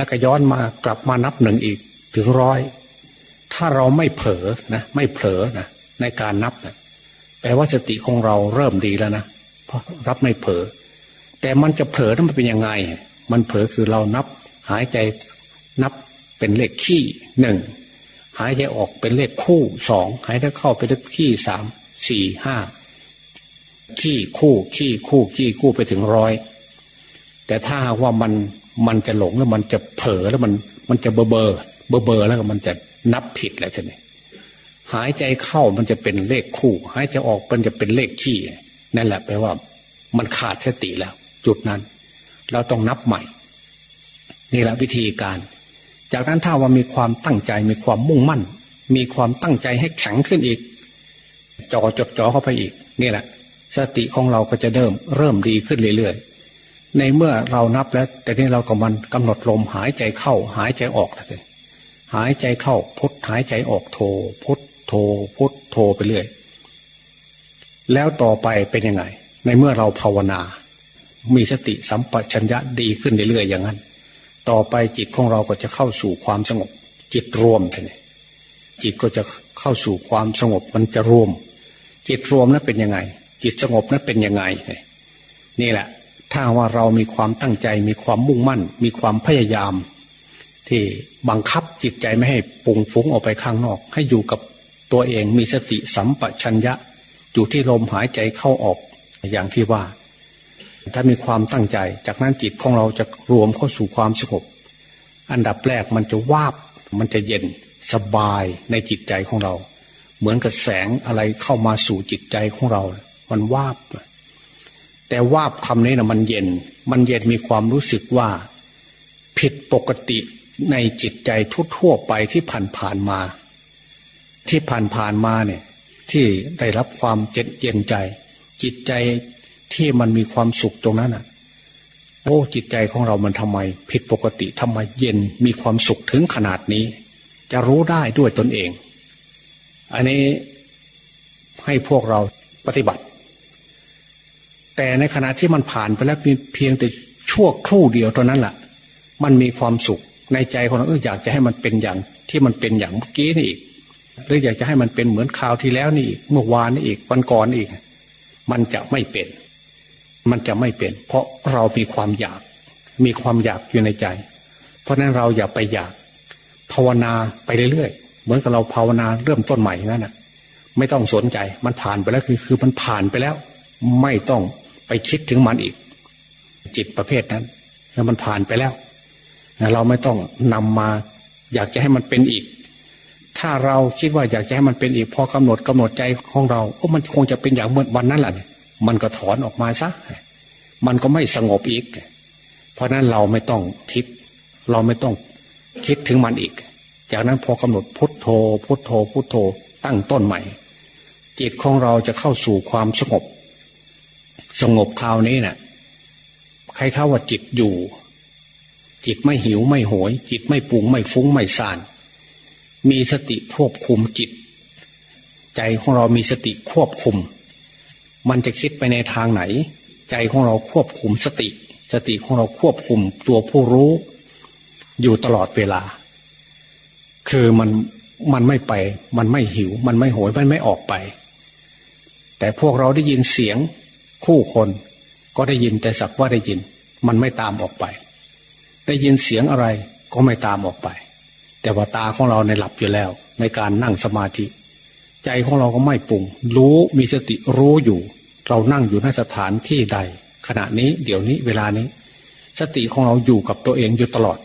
แล้วก็ย้อนมากลับมานับหนึ่งอีกถึงร้อย ถ้าเราไม่เผลอนะไม่เผลอนะในการนับนะแปลว่าสติของเราเริ่มดีแล้วนะเพราะรับไม่เผลอ แต่มันจะเผลอนั้นมันเป็นยังไง มันเผลอคือเรานับ หายใจนับเป็นเลขขี้หนึ่งหายใจออกเป็นเลขคู่สองหายใจเข้าเป็นเลขขี้สามสี่ห้าขี้คู่ขี้คู่ขี้คู่ไปถึงร้อยแต่ถ้าว่ามัน มันจะหลงแล้วมันจะเผลอแล้วมันมันจะเบอเบอเบอเบอแล้วมันจะนับผิดแล้วทีนี้หายใจเข้ามันจะเป็นเลขคู่ หายใจออกมันจะเป็นเลขขี้นั่นแหละแปลว่ามันขาดสติแล้ว จุดนั้น เราต้องนับใหม่ นี่แหละวิธีการ จากนั้นถ้าว่ามีความตั้งใจมีความมุ่งมั่น มีความตั้งใจให้แข็งขึ้นอีกจ่อจดจ่อเข้าไปอีก นี่แหละ สติของเราก็จะเริ่มเริ่มดีขึ้นเรื่อยๆ ในเมื่อเรานับแล้ว แต่นี้เราก็มันกำหนดลมหายใจเข้า หายใจออกเลยหายใจเข้าพุทหายใจออกโทพุทโทพุทโทไปเรื่อย แล้วต่อไปเป็นยังไง ในเมื่อเราภาวนา มีสติสัมปชัญญะดีขึ้นเรื่อยๆอย่างนั้น ต่อไปจิตของเราก็จะเข้าสู่ความสงบ จิตรวมเลยจิตก็จะเข้าสู่ความสงบมันจะรวม จิตรวมนั้นเป็นยังไง จิตสงบนั้นเป็นยังไง นี่แหละ ถ้าว่าเรามีความตั้งใจมีความมุ่งมั่น มีความพยายาม ที่บังคับจิตใจไม่ให้ปุงฟุ้งออกไปข้างนอก ให้อยู่กับตัวเองมีสติสัมปชัญญะ อยู่ที่ลมหายใจเข้าออกอย่างที่ว่า ถ้ามีความตั้งใจ จากนั้นจิตของเราจะรวมเข้าสู่ความสงบอันดับแรกมันจะวาบมันจะเย็นสบายในจิตใจของเรา เหมือนกับแสงอะไรเข้ามาสู่จิตใจของเรา มันวาบ แต่วาบคำนี้นะมันเย็น มันเย็นมีความรู้สึกว่า ผิดปกติในจิตใจทั่วๆไปที่ผ่านผ่านมา ที่ผ่านผ่านมาเนี่ย ที่ได้รับความเจ็ดเย็นใจ จิตใจที่มันมีความสุขตรงนั้นอะโอ้จิตใจของเรามันทำไม ผิดปกติทำไมเย็นมีความสุขถึงขนาดนี้ จะรู้ได้ด้วยตนเอง อันนี้ให้พวกเราปฏิบัติ แต่ในขณะที่มันผ่านไปแล้วเพียงแต่ชั่วครู่เดียวเท่านั้นแหละมันมีความสุขในใจของเราเอออยากจะให้มันเป็นอย่างที่มันเป็นอย่างเมื่อกี้นี่อีกหรืออยากจะให้มันเป็นเหมือนคราวที่แล้วนี่อีกเมื่อวานนี่อีกวันก่อนอีก มันจะไม่เป็น มันจะไม่เป็น เพราะเรามีความอยาก มีความอยากอยู่ในใจ เพราะนั้นเราอย่าไปอยาก ภาวนาไปเรื่อยๆเหมือนกับเราภาวนาเริ่มต้นใหม่นั่นนะไม่ต้องสนใจ มันผ่านไปแล้วคือคือมันผ่านไปแล้ว ไม่ต้อง ไปคิดถึงมันอีก จิตประเภทนั้นแล้วมันผ่านไปแล้วเราไม่ต้องนำมา อยากจะให้มันเป็นอีก ถ้าเราคิดว่าอยากจะให้มันเป็นอีกพอกำหนดกำหนดใจของเราก็มันคงจะเป็นอย่างเมื่อวันนั้นแหละมันก็ถอนออกมาซะมันก็ไม่สงบอีก เพราะนั้นเราไม่ต้องคิด เราไม่ต้องคิดถึงมันอีก จากนั้นพอกำหนดพุทโธ พุทโธพุทโธ ตั้งต้นใหม่ จิตของเราจะเข้าสู่ความสงบ สงบคราวนี้เนะ่ยใครเข้าว่าจิตอยู่ จิตไม่หิวไม่โหย จิตไม่ปุงไม่ฟุ้งไม่ซ่าน มีสติควบคุมจิต ใจของเรามีสติควบคุม มันจะคิดไปในทางไหน ใจของเราควบคุมสติ สติของเราควบคุมตัวผู้รู้ อยู่ตลอดเวลา คือมันมันไม่ไป มันไม่หิว มันไม่โหย มันไม่ออกไป แต่พวกเราได้ยินเสียง คู่คนก็ได้ยินแต่สักว่าได้ยิน มันไม่ตามออกไป ได้ยินเสียงอะไรก็ไม่ตามออกไป แต่ว่าตาของเราในหลับอยู่แล้ว ในการนั่งสมาธิ ใจของเราก็ไม่ปรุง รู้มีสติรู้อยู่ เรานั่งอยู่ในสถานที่ใด ขณะนี้เดี๋ยวนี้เวลานี้ สติของเราอยู่กับตัวเองอยู่ตลอด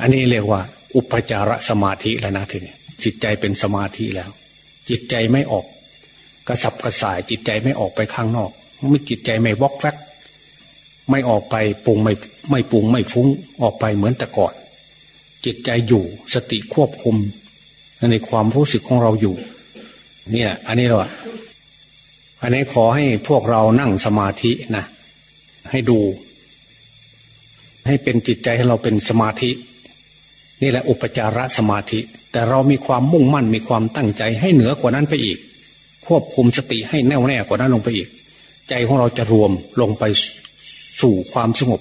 อันนี้เรียกว่า อุปจารสมาธิแล้วนะทีนี้จิตใจเป็นสมาธิแล้ว จิตใจไม่ออก กระสับกระส่ายจิตใจไม่ออกไปข้างนอก ไม่จิตใจไม่วอกแวกไม่ออกไปปรุงไม่ไม่ปรุงไม่ฟุ้งออกไปเหมือนแต่ก่อน จิตใจอยู่สติควบคุมในความรู้สึกของเราอยู่ เนี่ย อันนี้เราอันนี้ขอให้พวกเรานั่งสมาธินะให้ดู ให้เป็นจิตใจให้เราเป็นสมาธิ นี่แหละอุปจารสมาธิ แต่เรามีความมุ่งมั่นมีความตั้งใจให้เหนือกว่านั้นไปอีก ควบคุมสติให้แน่วแน่กว่านั้นลงไปอีก ใจของเราจะรวมลงไปสู่ความสงบ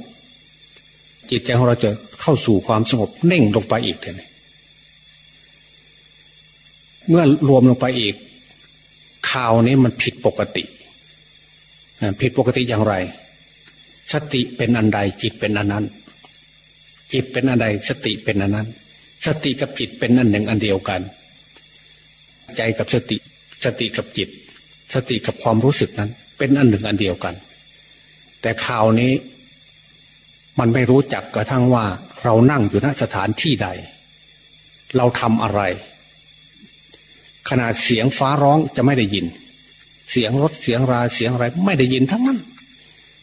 จิตใจของเราจะเข้าสู่ความสงบเน่งลงไปอีกเลยเมื่อรวมลงไปอีกข่าวนี้มันผิดปกติผิดปกติอย่างไร สติเป็นอันใดจิตเป็นอันนั้น จิตเป็นอันใดสติเป็นอันนั้น สติกับจิตเป็นอันหนึ่งอันเดียวกัน ใจกับสติ สติกับจิต สติกับความรู้สึกนั้น เป็นอันหนึ่งอันเดียวกัน แต่ข่าวนี้ มันไม่รู้จักกระทั่งว่า เรานั่งอยู่ณสถานที่ใด เราทำอะไร ขนาดเสียงฟ้าร้องจะไม่ได้ยิน เสียงรถเสียงราเสียงอะไร ไม่ได้ยินทั้งนั้น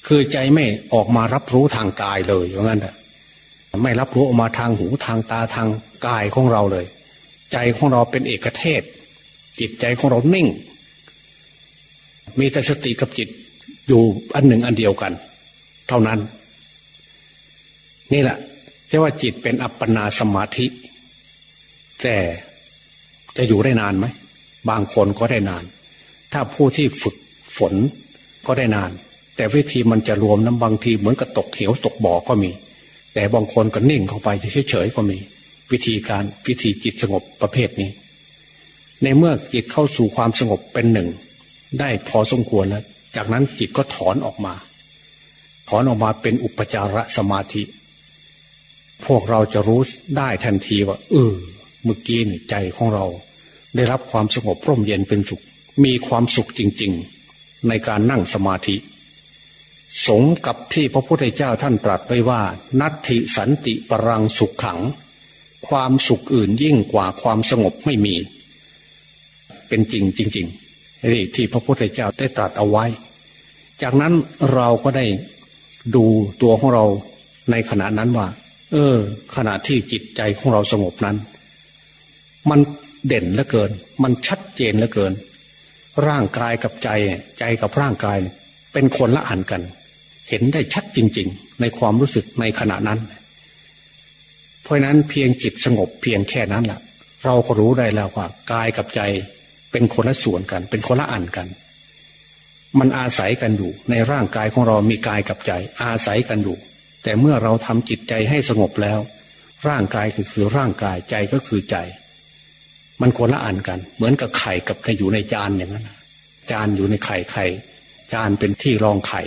คือใจไม่ออกมารับรู้ทางกายเลยอย่างนั้นไม่รับรู้ออกมาทางหูทางตาทางกายของเราเลย ใจของเราเป็นเอกเทศ จิตใจของเรานิ่ง มีแต่สติกับจิตอยู่อันหนึ่งอันเดียวกัน เท่านั้น นี่แหละเรียกว่าจิตเป็นอัปปนาสมาธิ แต่จะอยู่ได้นานไหม บางคนก็ได้นาน ถ้าผู้ที่ฝึกฝนก็ได้นาน แต่วิธีมันจะรวมน้ำบางทีเหมือนกับตกเหวตกบ่อก็มี แต่บางคนก็นิ่งเข้าไปเฉยๆก็มี วิธีการวิธีจิตสงบประเภทนี้ ในเมื่อจิตเข้าสู่ความสงบเป็นหนึ่ง ได้พอสมควรแล้วจากนั้นจิตก็ถอนออกมา ถอนออกมาเป็นอุปจารสมาธิ พวกเราจะรู้ได้ทันทีว่าเออเมื่อกี้ใจของเรา ได้รับความสงบร่มเย็นเป็นสุข มีความสุขจริง ๆ ในการนั่งสมาธิสงกับที่พระพุทธเจ้าท่านตรัสไว้ว่า นัตถิสันติปรังสุขขัง ความสุขอื่นยิ่งกว่าความสงบไม่มี เป็นจริงจริงๆนี่ที่พระพุทธเจ้าได้ตรัสเอาไว้ จากนั้นเราก็ได้ดูตัวของเราในขณะนั้นว่า เออ ขณะที่จิตใจของเราสงบนั้น มันเด่นเหลือเกิน มันชัดเจนเหลือเกิน ร่างกายกับใจใจกับร่างกาย เป็นคนละอันกัน เห็นได้ชัดจริง ๆ ในความรู้สึกในขณะนั้น เพราะนั้นเพียงจิตสงบเพียงแค่นั้นแหละเราก็รู้ได้แล้วว่ากายกับใจ เป็นคนละส่วนกัน เป็นคนละอันกัน มันอาศัยกันอยู่ ในร่างกายของเรามีกายกับใจ อาศัยกันอยู่ แต่เมื่อเราทำจิตใจให้สงบแล้ว ร่างกายก็คือร่างกายใจก็คือใจ มันคนละอันกัน เหมือนกับไข่กับในอยู่ในจานอย่างนั้นจานอยู่ในไข่ไข่จานเป็นที่รองไข่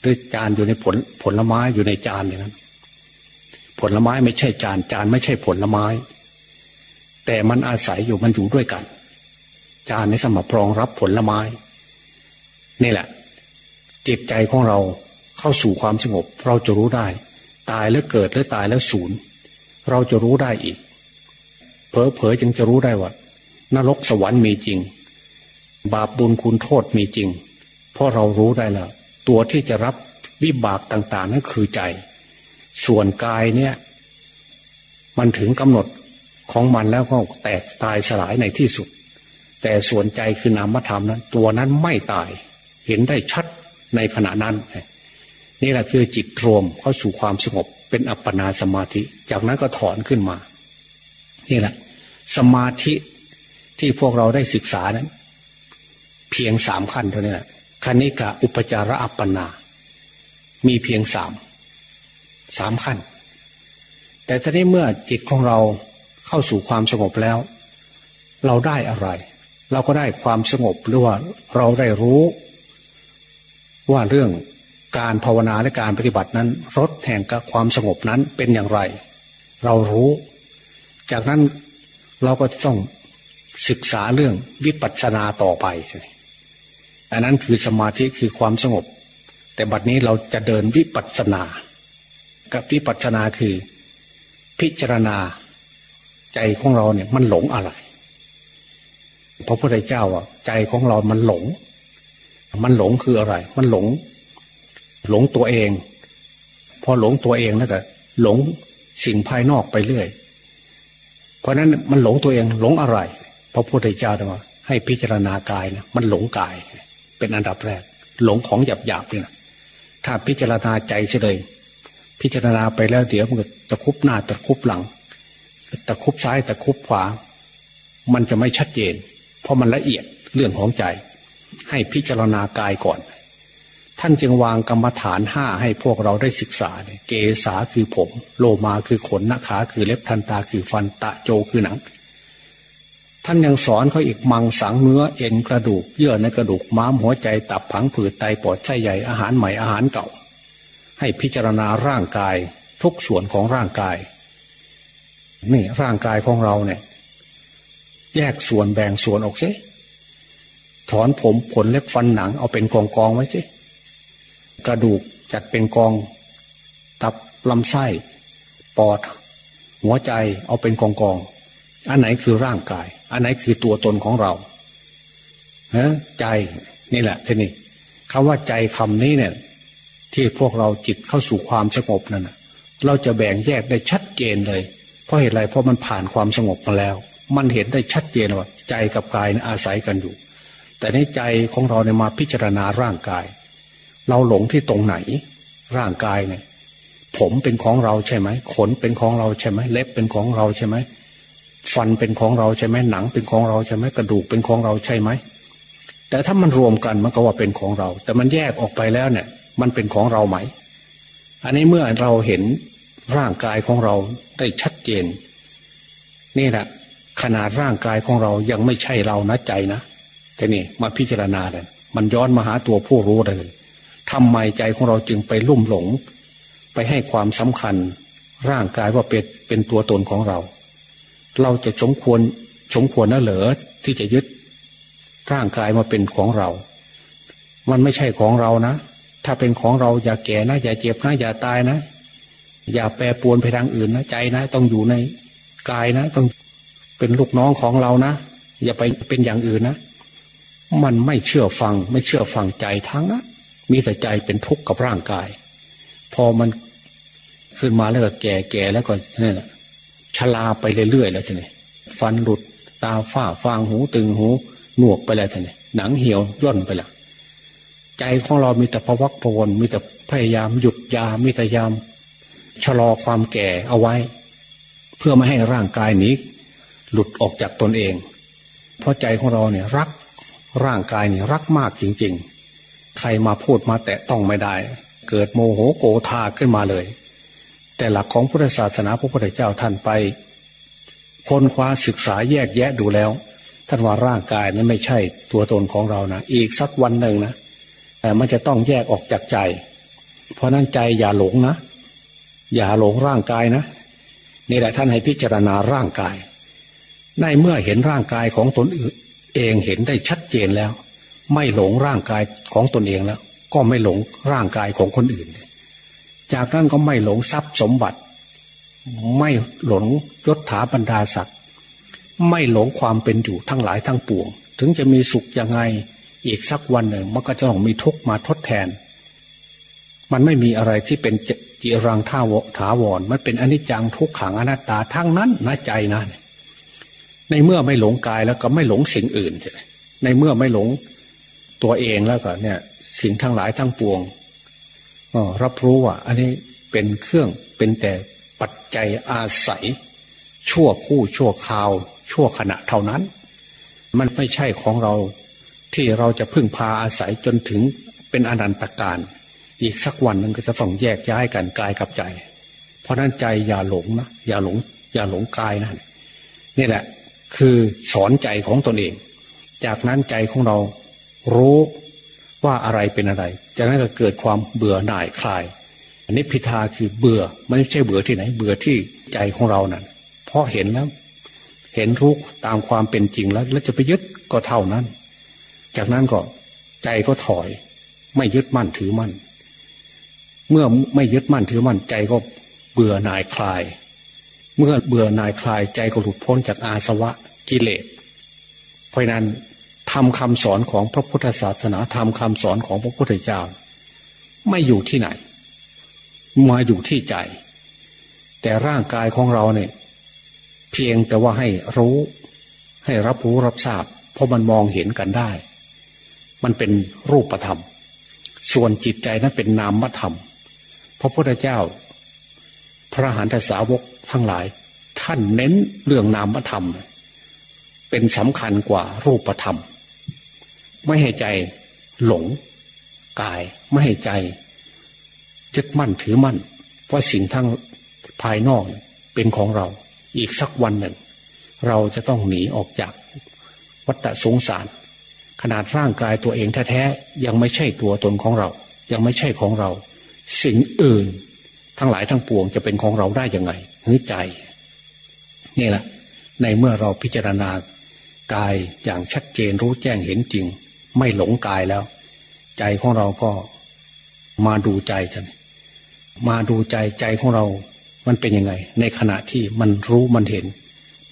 หรือจานอยู่ในผลผลไม้อยู่ในจานอย่างนั้น ผลไม้ไม่ใช่จานจานไม่ใช่ผลไม้ แต่มันอาศัยอยู่มันอยู่ด้วยกัน จานในสมบรองรับผลไม้ นี่แหละ จิตใจของเราเข้าสู่ความสงบ เราจะรู้ได้ ตายแล้วเกิดแล้วตายแล้วสูญเราจะรู้ได้อีกเผลอๆจึงจะรู้ได้ว่านรกสวรรค์มีจริง บาปบุญคุณโทษมีจริง เพราะเรารู้ได้แล้วตัวที่จะรับวิบากต่าง ๆ นั่นคือใจ ส่วนกายเนี่ย มันถึงกำหนดของมันแล้วก็แตกตายสลายในที่สุด แต่ส่วนใจคือนามธรรมนั้น ตัวนั้นไม่ตาย เห็นได้ชัดในขณะนั้น นี่แหละคือจิตรวมเข้าสู่ความสงบ เป็นอัปปนาสมาธิ จากนั้นก็ถอนขึ้นมา นี่แหละ สมาธิที่พวกเราได้ศึกษานั้น เพียงสามขั้นเท่านี้แหละคณิกะอุปจาระอัปปนา มีเพียงสามสามขั้น แต่ตอนนี้เมื่อจิตของเราเข้าสู่ความสงบแล้ว เราได้อะไร เราก็ได้ความสงบหรือว่าเราได้รู้ ว่าเรื่องการภาวนาและการปฏิบัตินั้นรถแห่งกับความสงบนั้นเป็นอย่างไร เรารู้ จากนั้นเราก็ต้องศึกษาเรื่องวิปัสสนาต่อไปอันนั้นคือสมาธิคือความสงบ แต่บัดนี้เราจะเดินวิปัสสนา กับวิปัสสนาคือ พิจารณาใจของเราเนี่ยมันหลงอะไร พระพุทธเจ้าอะใจของเรามันหลง มันหลงคืออะไร มันหลง หลงตัวเอง พอหลงตัวเองแล้วก็หลงสิ่งภายนอกไปเรื่อย เพราะนั้นมันหลงตัวเองหลงอะไร พระพุทธเจ้าบอกว่าให้พิจารณากายนะมันหลงกาย เป็นอันดับแรก หลงของหยาบหยาบเนี่ยถ้าพิจารณาใจเฉยพิจารณาไปแล้วเดี๋ยวมันจะคุบหน้าตะคุบหลังตะคุบซ้ายตะคุบขวา มันจะไม่ชัดเจน ราะมันละเอียดเรื่องของใจ ให้พิจารณากายก่อน ท่านจึงวางกรรมฐานห้าให้พวกเราได้ศึกษาเกษาคือผม โลมาคือขนนักขาคือเล็บทันตาคือฟันตะโจคือหนัง ท่านยังสอนเขาอีกมังสังเนื้อเอ็นกระดูก เยื่อในกระดูกม้ามหัวใจตับผังผืดไตปอดไส้ใหญ่อาหารใหม่อาหารเก่า ให้พิจารณาร่างกายทุกส่วนของร่างกายนี่ร่างกายของเราเนี่ย แยกส่วนแบ่งส่วนออกซิถอนผมขนเล็บฟันหนังเอาเป็นกองกองไว้สิกระดูกจัดเป็นกอง ตับลำไส้ปอด หัวใจเอาเป็นกองกองอันไหนคือร่างกาย อันไหนคือตัวตนของเราฮ้ใจนี่แหละทีนี้คำว่าใจคำนี้เนี่ย ที่พวกเราจิตเข้าสู่ความสงบนั่นเราจะแบ่งแยกได้ชัดเจนเลย เพราะเหตุไรเพราะมันผ่านความสงบมาแล้ว มันเห็นได้ชัดเจนว่า ใจกับกายนะอาศัยกันอยู่ แต่ในใจของเราเนี่ยมาพิจารณาร่างกาย เราหลงที่ตรงไหน ร่างกายเนี่ยผมเป็นของเราใช่ไหมขนเป็นของเราใช่ไหมเล็บเป็นของเราใช่ไหมฟันเป็นของเราใช่ไหมหนังเป็นของเราใช่ไหมกระดูกเป็นของเราใช่ไหมแต่ถ้ามันรวมกันมันก็ว่าเป็นของเรา แต่มันแยกออกไปแล้วเนี่ย มันเป็นของเราไหม อันนี้เมื่อเราเห็นร่างกายของเราได้ชัดเจน นี่แหละ ขนาดร่างกายของเรายังไม่ใช่เรานะใจนะแต่นี่มาพิจารณาเลยมันย้อนมาหาตัวผู้รู้เลยทำไมใจของเราจึงไปลุ่มหลง ไปให้ความสำคัญ ร่างกายว่าเป็นเป็นตัวตนของเรา เราจะสมควรสมควรนะเหรอที่จะยึด ร่างกายมาเป็นของเรา มันไม่ใช่ของเรานะ ถ้าเป็นของเราอย่าแก่นะ อย่าเจ็บนะ อย่าตายนะ อย่าแปรปวนไปทางอื่นนะใจนะ ต้องอยู่ในกายนะ ต้อง เป็นลูกน้องของเรานะ อย่าไปเป็นอย่างอื่นนะ มันไม่เชื่อฟัง ไม่เชื่อฟังใจทั้งนั้นมีแต่ใจเป็นทุกข์กับร่างกาย พอมันขึ้นมาแล้วก็แก่แก่แล้วก็นี่แหละชลาไปเรื่อยๆแล้วทีนี้ฟันหลุดตาฝ้าฟางหูตึงหูหนวกไปแล้วทีนี้หนังเหี่ยวย่นไปแล้วใจของเรามีแต่พวักพวนมีแต่พยายามหยุดยามีแต่ยามชะลอความแก่เอาไว้ เพื่อไม่ให้ร่างกายนี้ หลุดออกจากตนเอง เพราะใจของเราเนี่ยรักร่างกายนี่รักมากจริง ๆ ใครมาพูดมาแตะต้องไม่ได้ เกิดโมโหโกธาขึ้นมาเลย แต่หลักของพุทธศาสนาพระพุทธเจ้าท่านไปค้นคว้าศึกษาแยกแยะดูแล้ว ท่านว่าร่างกายนั้นไม่ใช่ตัวตนของเรานะอีกสักวันหนึ่งนะแต่มันจะต้องแยกออกจากใจ เพราะนั้นใจอย่าหลงนะ อย่าหลงร่างกายนะนี่แหละท่านให้พิจารณาร่างกาย ในเมื่อเห็นร่างกายของตนเองเห็นได้ชัดเจนแล้ว ไม่หลงร่างกายของตนเองแล้ว ก็ไม่หลงร่างกายของคนอื่น จากนั้นก็ไม่หลงทรัพย์สมบัติ ไม่หลงยศถาบรรดาศักดิ์ไม่หลงความเป็นอยู่ทั้งหลายทั้งปวง ถึงจะมีสุขยังไงอีกสักวันหนึ่งมันก็จะต้องมีทุกข์มาทดแทน มันไม่มีอะไรที่เป็นจิรังท่าวถาวรมันเป็นอนิจจังทุกขังอนัตตาทั้งนั้นนะใจนะ ในเมื่อไม่หลงกายแล้วก็ไม่หลงสิ่งอื่นใช่ในเมื่อไม่หลงตัวเองแล้วก็เนี่ย สิ่งทั้งหลายทั้งปวงรับรู้ว่า อันนี้เป็นเครื่องเป็นแต่ปัจจัยอาศัย ชั่วคู่ชั่วคราว ชั่วขณะเท่านั้น มันไม่ใช่ของเราที่เราจะพึ่งพาอาศัยจนถึงเป็นอนันตการ อีกสักวันหนึ่งก็จะต้องแยกย้ายกันกายกับใจ เพราะนั้นใจอย่าหลงนะอย่าหลง อย่าหลงกายนะนี่แหละ คือสอนใจของตนเอง จากนั้นใจของเรารู้ว่าอะไรเป็นอะไร จากนั้นก็เกิดความเบื่อหน่ายคลายอันนี้พิธาคือเบื่อไม่ใช่เบื่อที่ไหน เบื่อที่ใจของเรานั่นเพราะเห็นแล้ว เห็นรู้ตามความเป็นจริงแล้ว แล้วจะไปยึดก็เท่านั้น จากนั้นก็ใจก็ถอย ไม่ยึดมั่นถือมั่น เมื่อไม่ยึดมั่นถือมั่นใจก็เบื่อหน่ายคลาย เมื่อเบื่อหน่ายคลายใจก็หลุดพ้นจากอาสวะกิเลส เพราะนั้นทำคำสอนของพระพุทธศาสนาทำคำสอนของพระพุทธเจ้า ไม่อยู่ที่ไหน มาอยู่ที่ใจ แต่ร่างกายของเราเนี่ย เพียงแต่ว่าให้รู้ ให้รับรู้รับทราบ เพราะมันมองเห็นกันได้ มันเป็นรูปธรรม ส่วนจิตใจนั้นเป็นนามธรรม พระพุทธเจ้า พระหันทสาวก ทั้งหลาย ท่านเน้นเรื่องนามธรรม เป็นสำคัญกว่ารูปธรรม ไม่ให้ใจหลงกาย ไม่ให้ใจยึดมั่นถือมั่นว่าสิ่งทั้งภายนอกเป็นของเรา อีกสักวันหนึ่ง เราจะต้องหนีออกจากวัฏสงสาร ขนาดร่างกายตัวเองแท้ๆยังไม่ใช่ตัวตนของเรา ยังไม่ใช่ของเรา สิ่งอื่น ทั้งหลายทั้งปวงจะเป็นของเราได้ยังไงหือใจนี่แหละ ในเมื่อเราพิจารณากายอย่างชัดเจนรู้แจ้งเห็นจริง ไม่หลงกายแล้ว ใจของเราก็มาดูใจท่านมาดูใจใจของเรา มันเป็นยังไง ในขณะที่มันรู้มันเห็น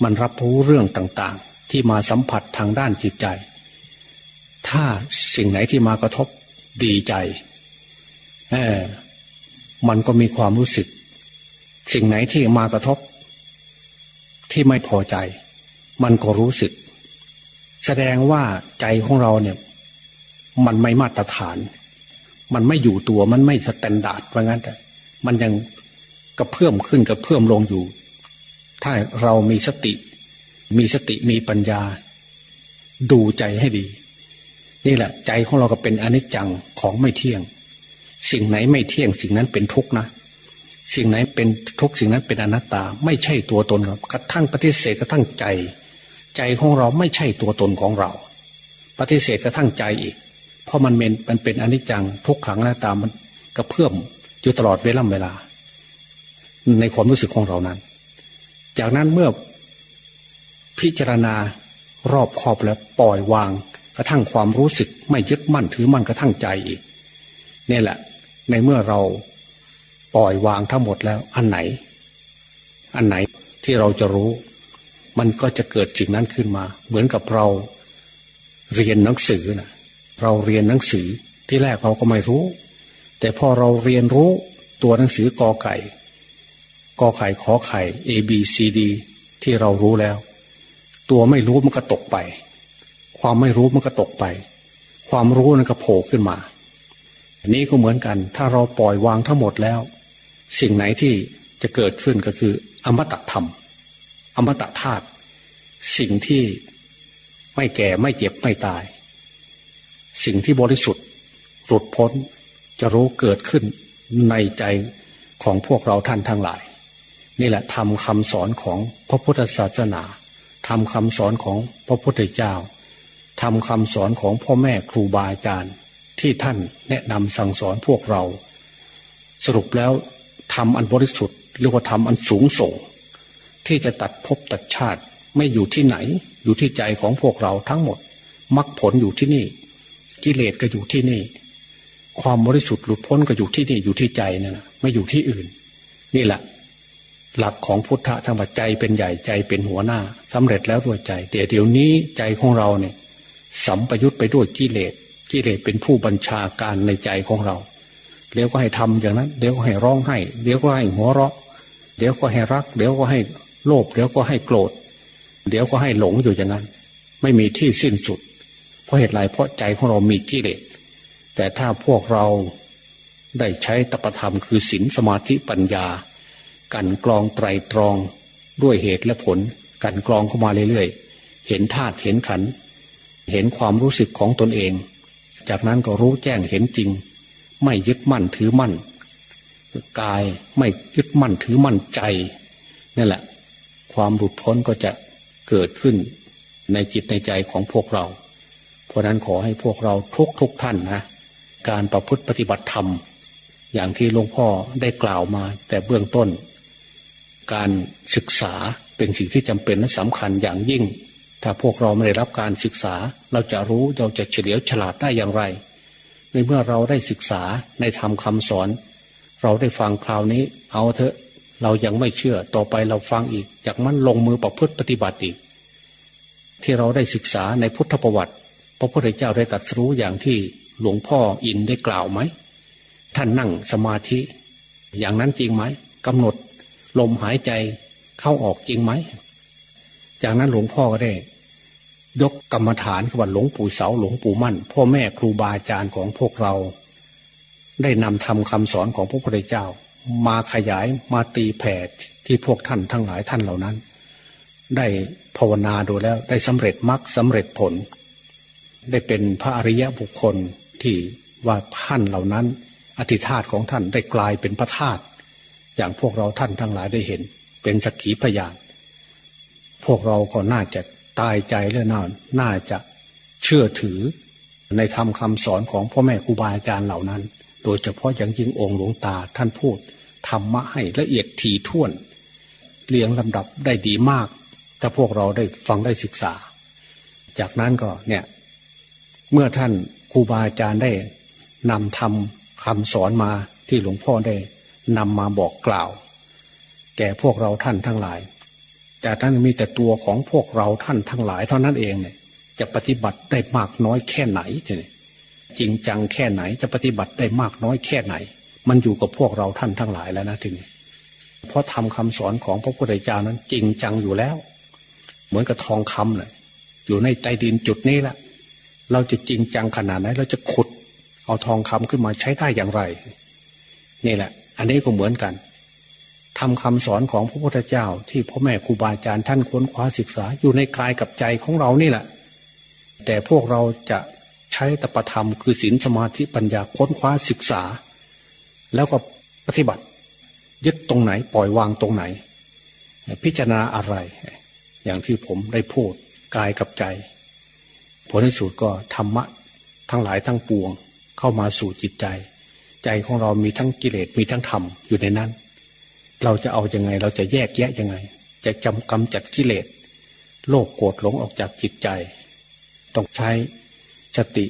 มันรับรู้เรื่องต่างๆ ที่มาสัมผัสทางด้านจิตใจ ถ้าสิ่งไหนที่มากระทบดีใจ เออ มันก็มีความรู้สึก สิ่งไหนที่มากระทบ ที่ไม่พอใจ มันก็รู้สึก แสดงว่าใจของเราเนี่ย มันไม่มาตรฐาน มันไม่อยู่ตัวมันไม่ standard ว่างั้นแต่มันยังกระเพื่อมขึ้นกระเพื่อมลงอยู่ ถ้าเรามีสติ มีสติมีปัญญา ดูใจให้ดี นี่แหละ ใจของเราก็เป็นอนิจจังของไม่เที่ยง สิ่งไหนไม่เที่ยงสิ่งนั้นเป็นทุกข์นะสิ่งไหนเป็นทุกข์สิ่งนั้นเป็นอนัตตา ไม่ใช่ตัวตนครับกระทั่งปฏิเสธกระทั่งใจ ใจของเราไม่ใช่ตัวตนของเรา ปฏิเสธกระทั่งใจอีก เพราะมันเป็นมันเป็นอนิจจังทุกขังอนัตตามันกระเพื่อมอยู่ตลอดเวลาเวลา ในความรู้สึกของเรานั้น จากนั้นเมื่อพิจารณารอบครอบแล้วปล่อยวาง กระทั่งความรู้สึกไม่ยึดมั่นถือมั่นกระทั่งใจอีกนี่แหละ ในเมื่อเราปล่อยวางทั้งหมดแล้ว อันไหน อันไหนที่เราจะรู้ มันก็จะเกิดสิ่งนั้นขึ้นมา เหมือนกับเราเรียนหนังสือนะเราเรียนหนังสือที่แรกเราก็ไม่รู้ แต่พอเราเรียนรู้ตัวหนังสือกอไก่กอไข่ขอไข่ A B C D ที่เรารู้แล้ว ตัวไม่รู้มันก็ตกไป ความไม่รู้มันก็ตกไป ความรู้นั่นก็โผล่ขึ้นมา นี้ก็เหมือนกัน ถ้าเราปล่อยวางทั้งหมดแล้ว สิ่งไหนที่จะเกิดขึ้นก็คือ อมตะธรรม อมตะธาตุสิ่งที่ไม่แก่ไม่เจ็บไม่ตาย สิ่งที่บริสุทธิ์หลุดพ้นจะรู้เกิดขึ้นในใจของพวกเราท่านทั้งหลาย นี่แหละทำคำสอนของพระพุทธศาสนาทำคำสอนของพระพุทธเจ้าทำคำสอนของพ่อแม่ครูบาอาจารย์ ที่ท่านแนะนำสั่งสอนพวกเรา สรุปแล้วทำอันบริสุทธิ์เรียกว่าทำอันสูงส่ง ที่จะตัดภพตัดชาติไม่อยู่ที่ไหน อยู่ที่ใจของพวกเราทั้งหมดมรรคผลอยู่ที่นี่ กิเลสก็อยู่ที่นี่ ความบริสุทธิ์หลุดพ้นก็อยู่ที่นี่อยู่ที่ใจนั่นนะไม่อยู่ที่อื่น นี่แหละ หลักของพุทธะธรรมใจเป็นใหญ่ใจเป็นหัวหน้าสำเร็จแล้วด้วยใจเดี๋ยวเดี๋ยวนี้ใจของเราเนี่ยสัมปยุตไปด้วยกิเลส กิเลสเป็นผู้บัญชาการในใจของเรา เดี๋ยวก็ให้ทำอย่างนั้น เดี๋ยวก็ให้ร้องไห้ เดี๋ยวก็ให้หัวเราะ เดี๋ยวก็ให้รัก เดี๋ยวก็ให้โลภ เดี๋ยวก็ให้โกรธ เดี๋ยวก็ให้หลงอยู่อย่างนั้น ไม่มีที่สิ้นสุด เพราะเหตุไรเพราะใจของเรามีกิเลส แต่ถ้าพวกเราได้ใช้ตปธรรมคือศีลสมาธิปัญญา กันกรองไตรตรองด้วยเหตุและผล กันกรองเข้ามาเรื่อยๆ เห็นธาตุเห็นขัน เห็นความรู้สึกของตนเอง จากนั้นก็รู้แจ้งเห็นจริง ไม่ยึดมั่นถือมั่นกายไม่ยึดมั่นถือมั่นใจนั่แหละ ความหลุดพ้นก็จะเกิดขึ้นในจิตในใจของพวกเรา เพราะนั้นขอให้พวกเราทุกทุกท่านนะการประพฤติปฏิบัติธรรม อย่างที่หลวงพ่อได้กล่าวมา แต่เบื้องต้น การศึกษาเป็นสิ่งที่จำเป็นและสำคัญอย่างยิ่ง ถ้าพวกเราไม่ได้รับการศึกษา เราจะรู้เราจะเฉลียวฉลาดได้อย่างไร ในเมื่อเราได้ศึกษาในธรรมคาสอน เราได้ฟังคราวนี้ เอาเถอะ เรายังไม่เชื่อต่อไปเราฟังอีก จากมันลงมือประพฤติปฏิบัติอีก ที่เราได้ศึกษาในพุทธประวัติ พระพุทธเจ้าได้ตรัสรู้อย่างที่หลวงพ่ออินได้กล่าวไหมท่านนั่งสมาธิ อย่างนั้นจริงไหมกำหนดลมหายใจเข้าออกจริงไหม จากนั้นหลวงพ่อก็ได้ ยกกรรมฐานขวัญหลวงปู่เสาหลวงปู่มั่น พ่อแม่ครูบาอาจารย์ของพวกเรา ได้นำทำคำสอนของพระพุทธเจ้า มาขยายมาตีแผ่ที่พวกท่านทั้งหลายท่านเหล่านั้น ได้ภาวนาดูแล้วได้สำเร็จมรรคสำเร็จผล ได้เป็นพระอริยะบุคคลที่ว่าท่านเหล่านั้น อธิธาตของท่านได้กลายเป็นพระธาตุอย่างพวกเราท่านทั้งหลายได้เห็น เป็นสักขีพยาน พวกเราก็น่าจะตายใจและน่าน่าจะเชื่อถือในธรรมคาสอนของพ่อแม่ครูบาอาจารย์เหล่านั้น โดยเฉพาะอย่างยิ่งองค์หลวงตาท่านพูดธรรมะให้ละเอียดถี่ถ้วน เรียงลำดับได้ดีมาก ถ้าพวกเราได้ฟังได้ศึกษา จากนั้นก็เนี่ย เมื่อท่านครูบาอาจารย์ได้นำทำคำสอนมาที่หลวงพ่อได้นำมาบอกกล่าว แก่พวกเราท่านทั้งหลาย แต่ท่านมีแต่ตัวของพวกเราท่านทั้งหลายเท่านั้นเองเนี่ยจะปฏิบัติได้มากน้อยแค่ไหนเนี่ยจริงจังแค่ไหนจะปฏิบัติได้มากน้อยแค่ไหน มันอยู่กับพวกเราท่านทั้งหลายแล้วนะทีนี้เพราะทำคำสอนของพระพุทธเจ้านั้น จริงจังอยู่แล้ว เหมือนกับทองคำเลยอยู่ในใต้ดินจุดนี้แหละเราจะจริงจังขนาดไหนเราจะขุด เอาทองคำขึ้นมาใช้ได้อย่างไร นี่แหละ อันนี้ก็เหมือนกัน ทำคำสอนของพระพุทธเจ้า ที่พ่อแม่ครูบาอาจารย์ท่านค้นคว้าศึกษาอยู่ในกายกับใจของเรานี่แหละ แต่พวกเราจะใช้ตปธรรม คือศีลสมาธิปัญญาค้นคว้าศึกษา แล้วก็ปฏิบัติ ยึดตรงไหนปล่อยวางตรงไหน พิจารณาอะไร อย่างที่ผมได้พูดกายกับใจ ผลที่สุดก็ธรรมะทั้งหลายทั้งปวง เข้ามาสู่จิตใจ ใจของเรามีทั้งกิเลสมีทั้งธรรมอยู่ในนั้น เราจะเอาอยัางไง เราจะแยกแยะยังไง จะจำกำจัดกิเลสโลภโกรธหลงออกจากจิตใจ ต้องใช้สติ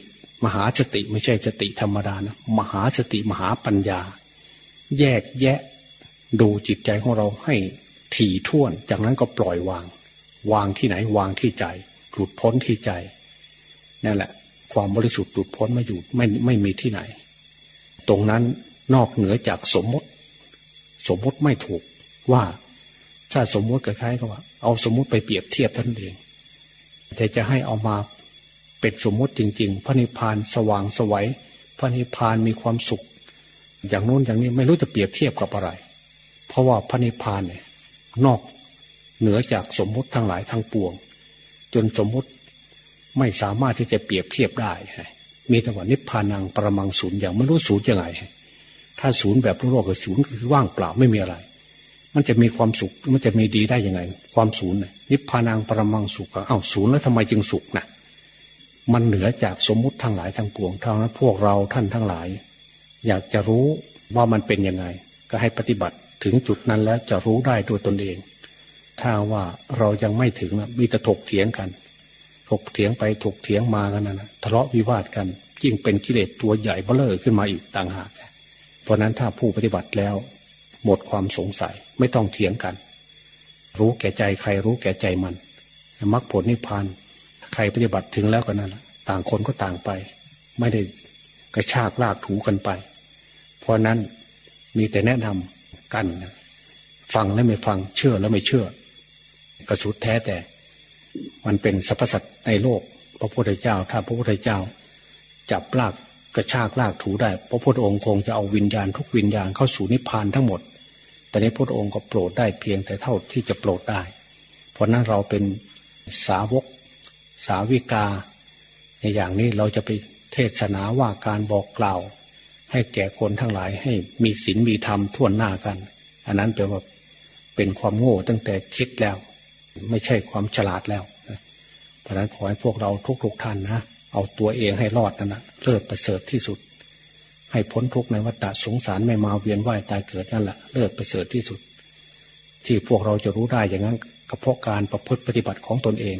มหาสติไม่ใช่สติธรรมดานะมหาสติมหาปัญญา แยกแยะ ดูจิตใจของเราให้ถี่ถ้วน จากนั้นก็ปล่อยวาง วางที่ไหนวางที่ใจ หลุดพ้นที่ใจนั่นแหละ ความบริสุทธิ์หลุดพ้นมาอยู่ไม่ไม่มีที่ไหน ตรงนั้นนอกเหนือจากสมมติ สมมติไม่ถูกว่าถ้าสมมติกับใครก็ว่า เอาสมมติไปเปรียบเทียบท่านเอง แต่จะให้เอามาเป็นสมมติจริง ๆ พระนิพพานสว่างสวัยพระนิพพานมีความสุข อย่างโน้นอย่างนี้ไม่รู้จะเปรียบเทียบกับอะไร เพราะว่าพระนิพพานเนี่ยนอกเหนือจากสมมติทั้งหลายทั้งปวง จนสมมติไม่สามารถที่จะเปรียบเทียบได้ มีแต่ว่านิพพานังประมังศูนย์อย่างไม่รู้ศูนย์ยังไง ถ้าศูนย์แบบโลกกับศูนย์คือว่างเปล่าไม่มีอะไร มันจะมีความสุขมันจะมีดีได้ยังไง ความศูนย์นิพพานังปรมังสุขอ้าวศูนย์แล้วทำไมจึงสุขนะมันเหนือจากสมมุติทั้งหลายทั้งปวงเท่านั้นพวกเราท่านทั้งหลาย อยากจะรู้ว่ามันเป็นยังไง ก็ให้ปฏิบัติถึงจุดนั้นแล้วจะรู้ได้ตัวตนเอง ถ้าว่าเรายังไม่ถึงมีแต่ถกเถียงกัน ถกเถียงไปถกเถียงมากันนะทะเลาะวิวาทกันยิ่งเป็นกิเลสตัวใหญ่เบ้อเลอขึ้นมาอีกต่างหาก เพราะนั้นถ้าผู้ปฏิบัติแล้ว หมดความสงสัยไม่ต้องเถียงกัน รู้แก่ใจใครรู้แก่ใจมันมรรคผลนิพพานใครปฏิบัติถึงแล้วก็นั่นแหละต่างคนก็ต่างไป ไม่ได้กระชากลากถูกันไป เพราะนั้นมีแต่แนะนำกัน ฟังแล้วไม่ฟังเชื่อแล้วไม่เชื่อกระสุดแท้แต่มันเป็นสรรพสัตว์ในโลก พระพุทธเจ้า ถ้าพระพุทธเจ้า จับลาก กระชากลากถูได้ เพราะพุทธองค์คงจะเอาวิญญาณทุกวิญญาณเข้าสู่นิพพานทั้งหมด แต่นี้พระองค์ก็โปรดได้เพียงแต่เท่าที่จะโปรดได้ เพราะนั้นเราเป็นสาวก สาวิกา ในอย่างนี้เราจะไปเทศนาว่าการบอกกล่าว ให้แก่คนทั้งหลายให้มีศีลมีธรรมท่วนหน้ากัน อันนั้นแปลว่าเป็นความโง่ตั้งแต่คิดแล้ว ไม่ใช่ความฉลาดแล้วเพราะนั้นขอให้พวกเราทุกๆท่านนะ เอาตัวเองให้รอดนั่นนะเลิศประเสริฐที่สุด ให้พ้นทุกข์ในวัฏสงสารไม่มาเวียนว่ายตายเกิดนั่นแหละเลิศประเสริฐที่สุด ที่พวกเราจะรู้ได้อย่างนั้นก็เพราะการประพฤติปฏิบัติของตนเอง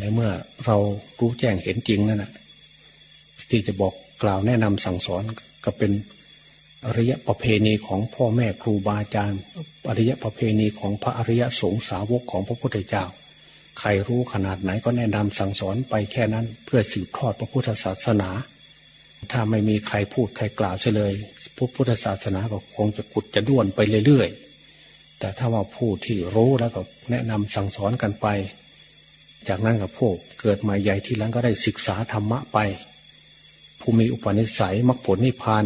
ในเมื่อเรารู้แจ้งเห็นจริงนั่นแหะที่จะบอกกล่าวแนะนำสั่งสอนก็เป็นอริยประเพณีของพ่อแม่ครูบาอาจารย์อริยประเพณีของพระอริยสงสาวกของพระพุทธเจ้า ใครรู้ขนาดไหนก็แนะนำสั่งสอนไปแค่นั้นเพื่อสืบทอดพระพุทธศาสนา ถ้าไม่มีใครพูดใครกล่าวเฉลยพระพุทธศาสนาก็คงจะกุดจะด้วนไปเรื่อยๆ แต่ถ้าว่าผู้ที่รู้แล้วก็แนะนำสั่งสอนกันไป จากนั้นกับพวกเกิดมาใหญ่ที่หลังก็ได้ศึกษาธรรมะไป ผู้มีอุปนิสัยมรรคผลนิพพาน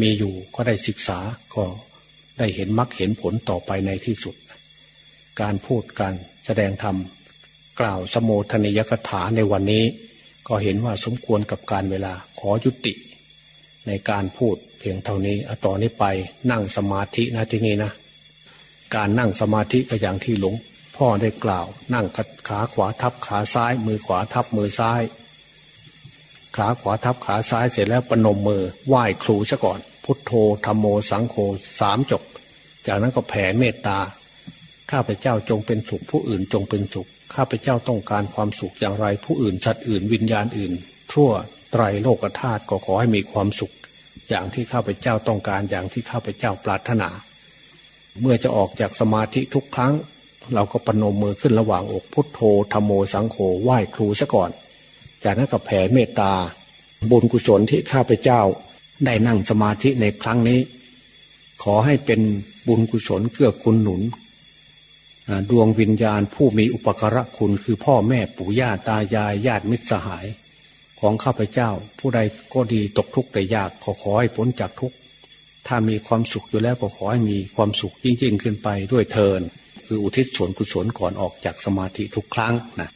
มีอยู่ก็ได้ศึกษาก็ได้เห็นมรรคเห็นผลต่อไปในที่สุด การพูดการ แสดงธรรมกล่าวสมโภชนิยกถาในวันนี้ ก็เห็นว่าสมควรกับการเวลาขอยุติ ในการพูดเพียงเท่านี้ต่อนนี้ไปนั่งสมาธินะที่นี่นะ การนั่งสมาธิก็อย่างที่หลวงพ่อได้กล่าว นั่งขาขวาทับขาซ้าย มือขวาทับมือซ้าย ขาขวาทับขาซ้ายเสร็จแล้วปนมมือไหว้ครูซะก่อน พุทโธธรรมโมสังโฆสามจบ จากนั้นก็แผ่เมตตา ข้าพเจ้าจงเป็นสุขผู้อื่นจงเป็นสุข ข้าพเจ้าต้องการความสุขอย่างไร ผู้อื่นสัตว์อื่นวิญญาณอื่น ทั่วไตรโลกธาตุก็ขอให้มีความสุข อย่างที่ข้าพเจ้าต้องการอย่างที่ข้าพเจ้าปรารถนา เมื่อจะออกจากสมาธิทุกครั้ง เราก็ปนมมือขึ้นระหว่างอกพุทโธธรรมโมสังโฆไหว้ครูซะก่อน จากนั้นก็แผ่เมตตา บุญกุศลที่ข้าพเจ้าได้นั่งสมาธิในครั้งนี้ ขอให้เป็นบุญกุศลเกื้อกูลหนุน ดวงวิญญาณผู้มีอุปการะคุณคือพ่อแม่ปู่ย่าตายายญาติมิตรสหาย ของข้าพเจ้า ผู้ใดก็ดีตกทุกข์แต่ยากขอขอให้พ้นจากทุกข์ถ้ามีความสุขอยู่แล้วก็ขอให้มีความสุขยิ่งๆขึ้นไปด้วยเทินคืออุทิศส่วนกุศลก่อนออกจากสมาธิทุกครั้งนะ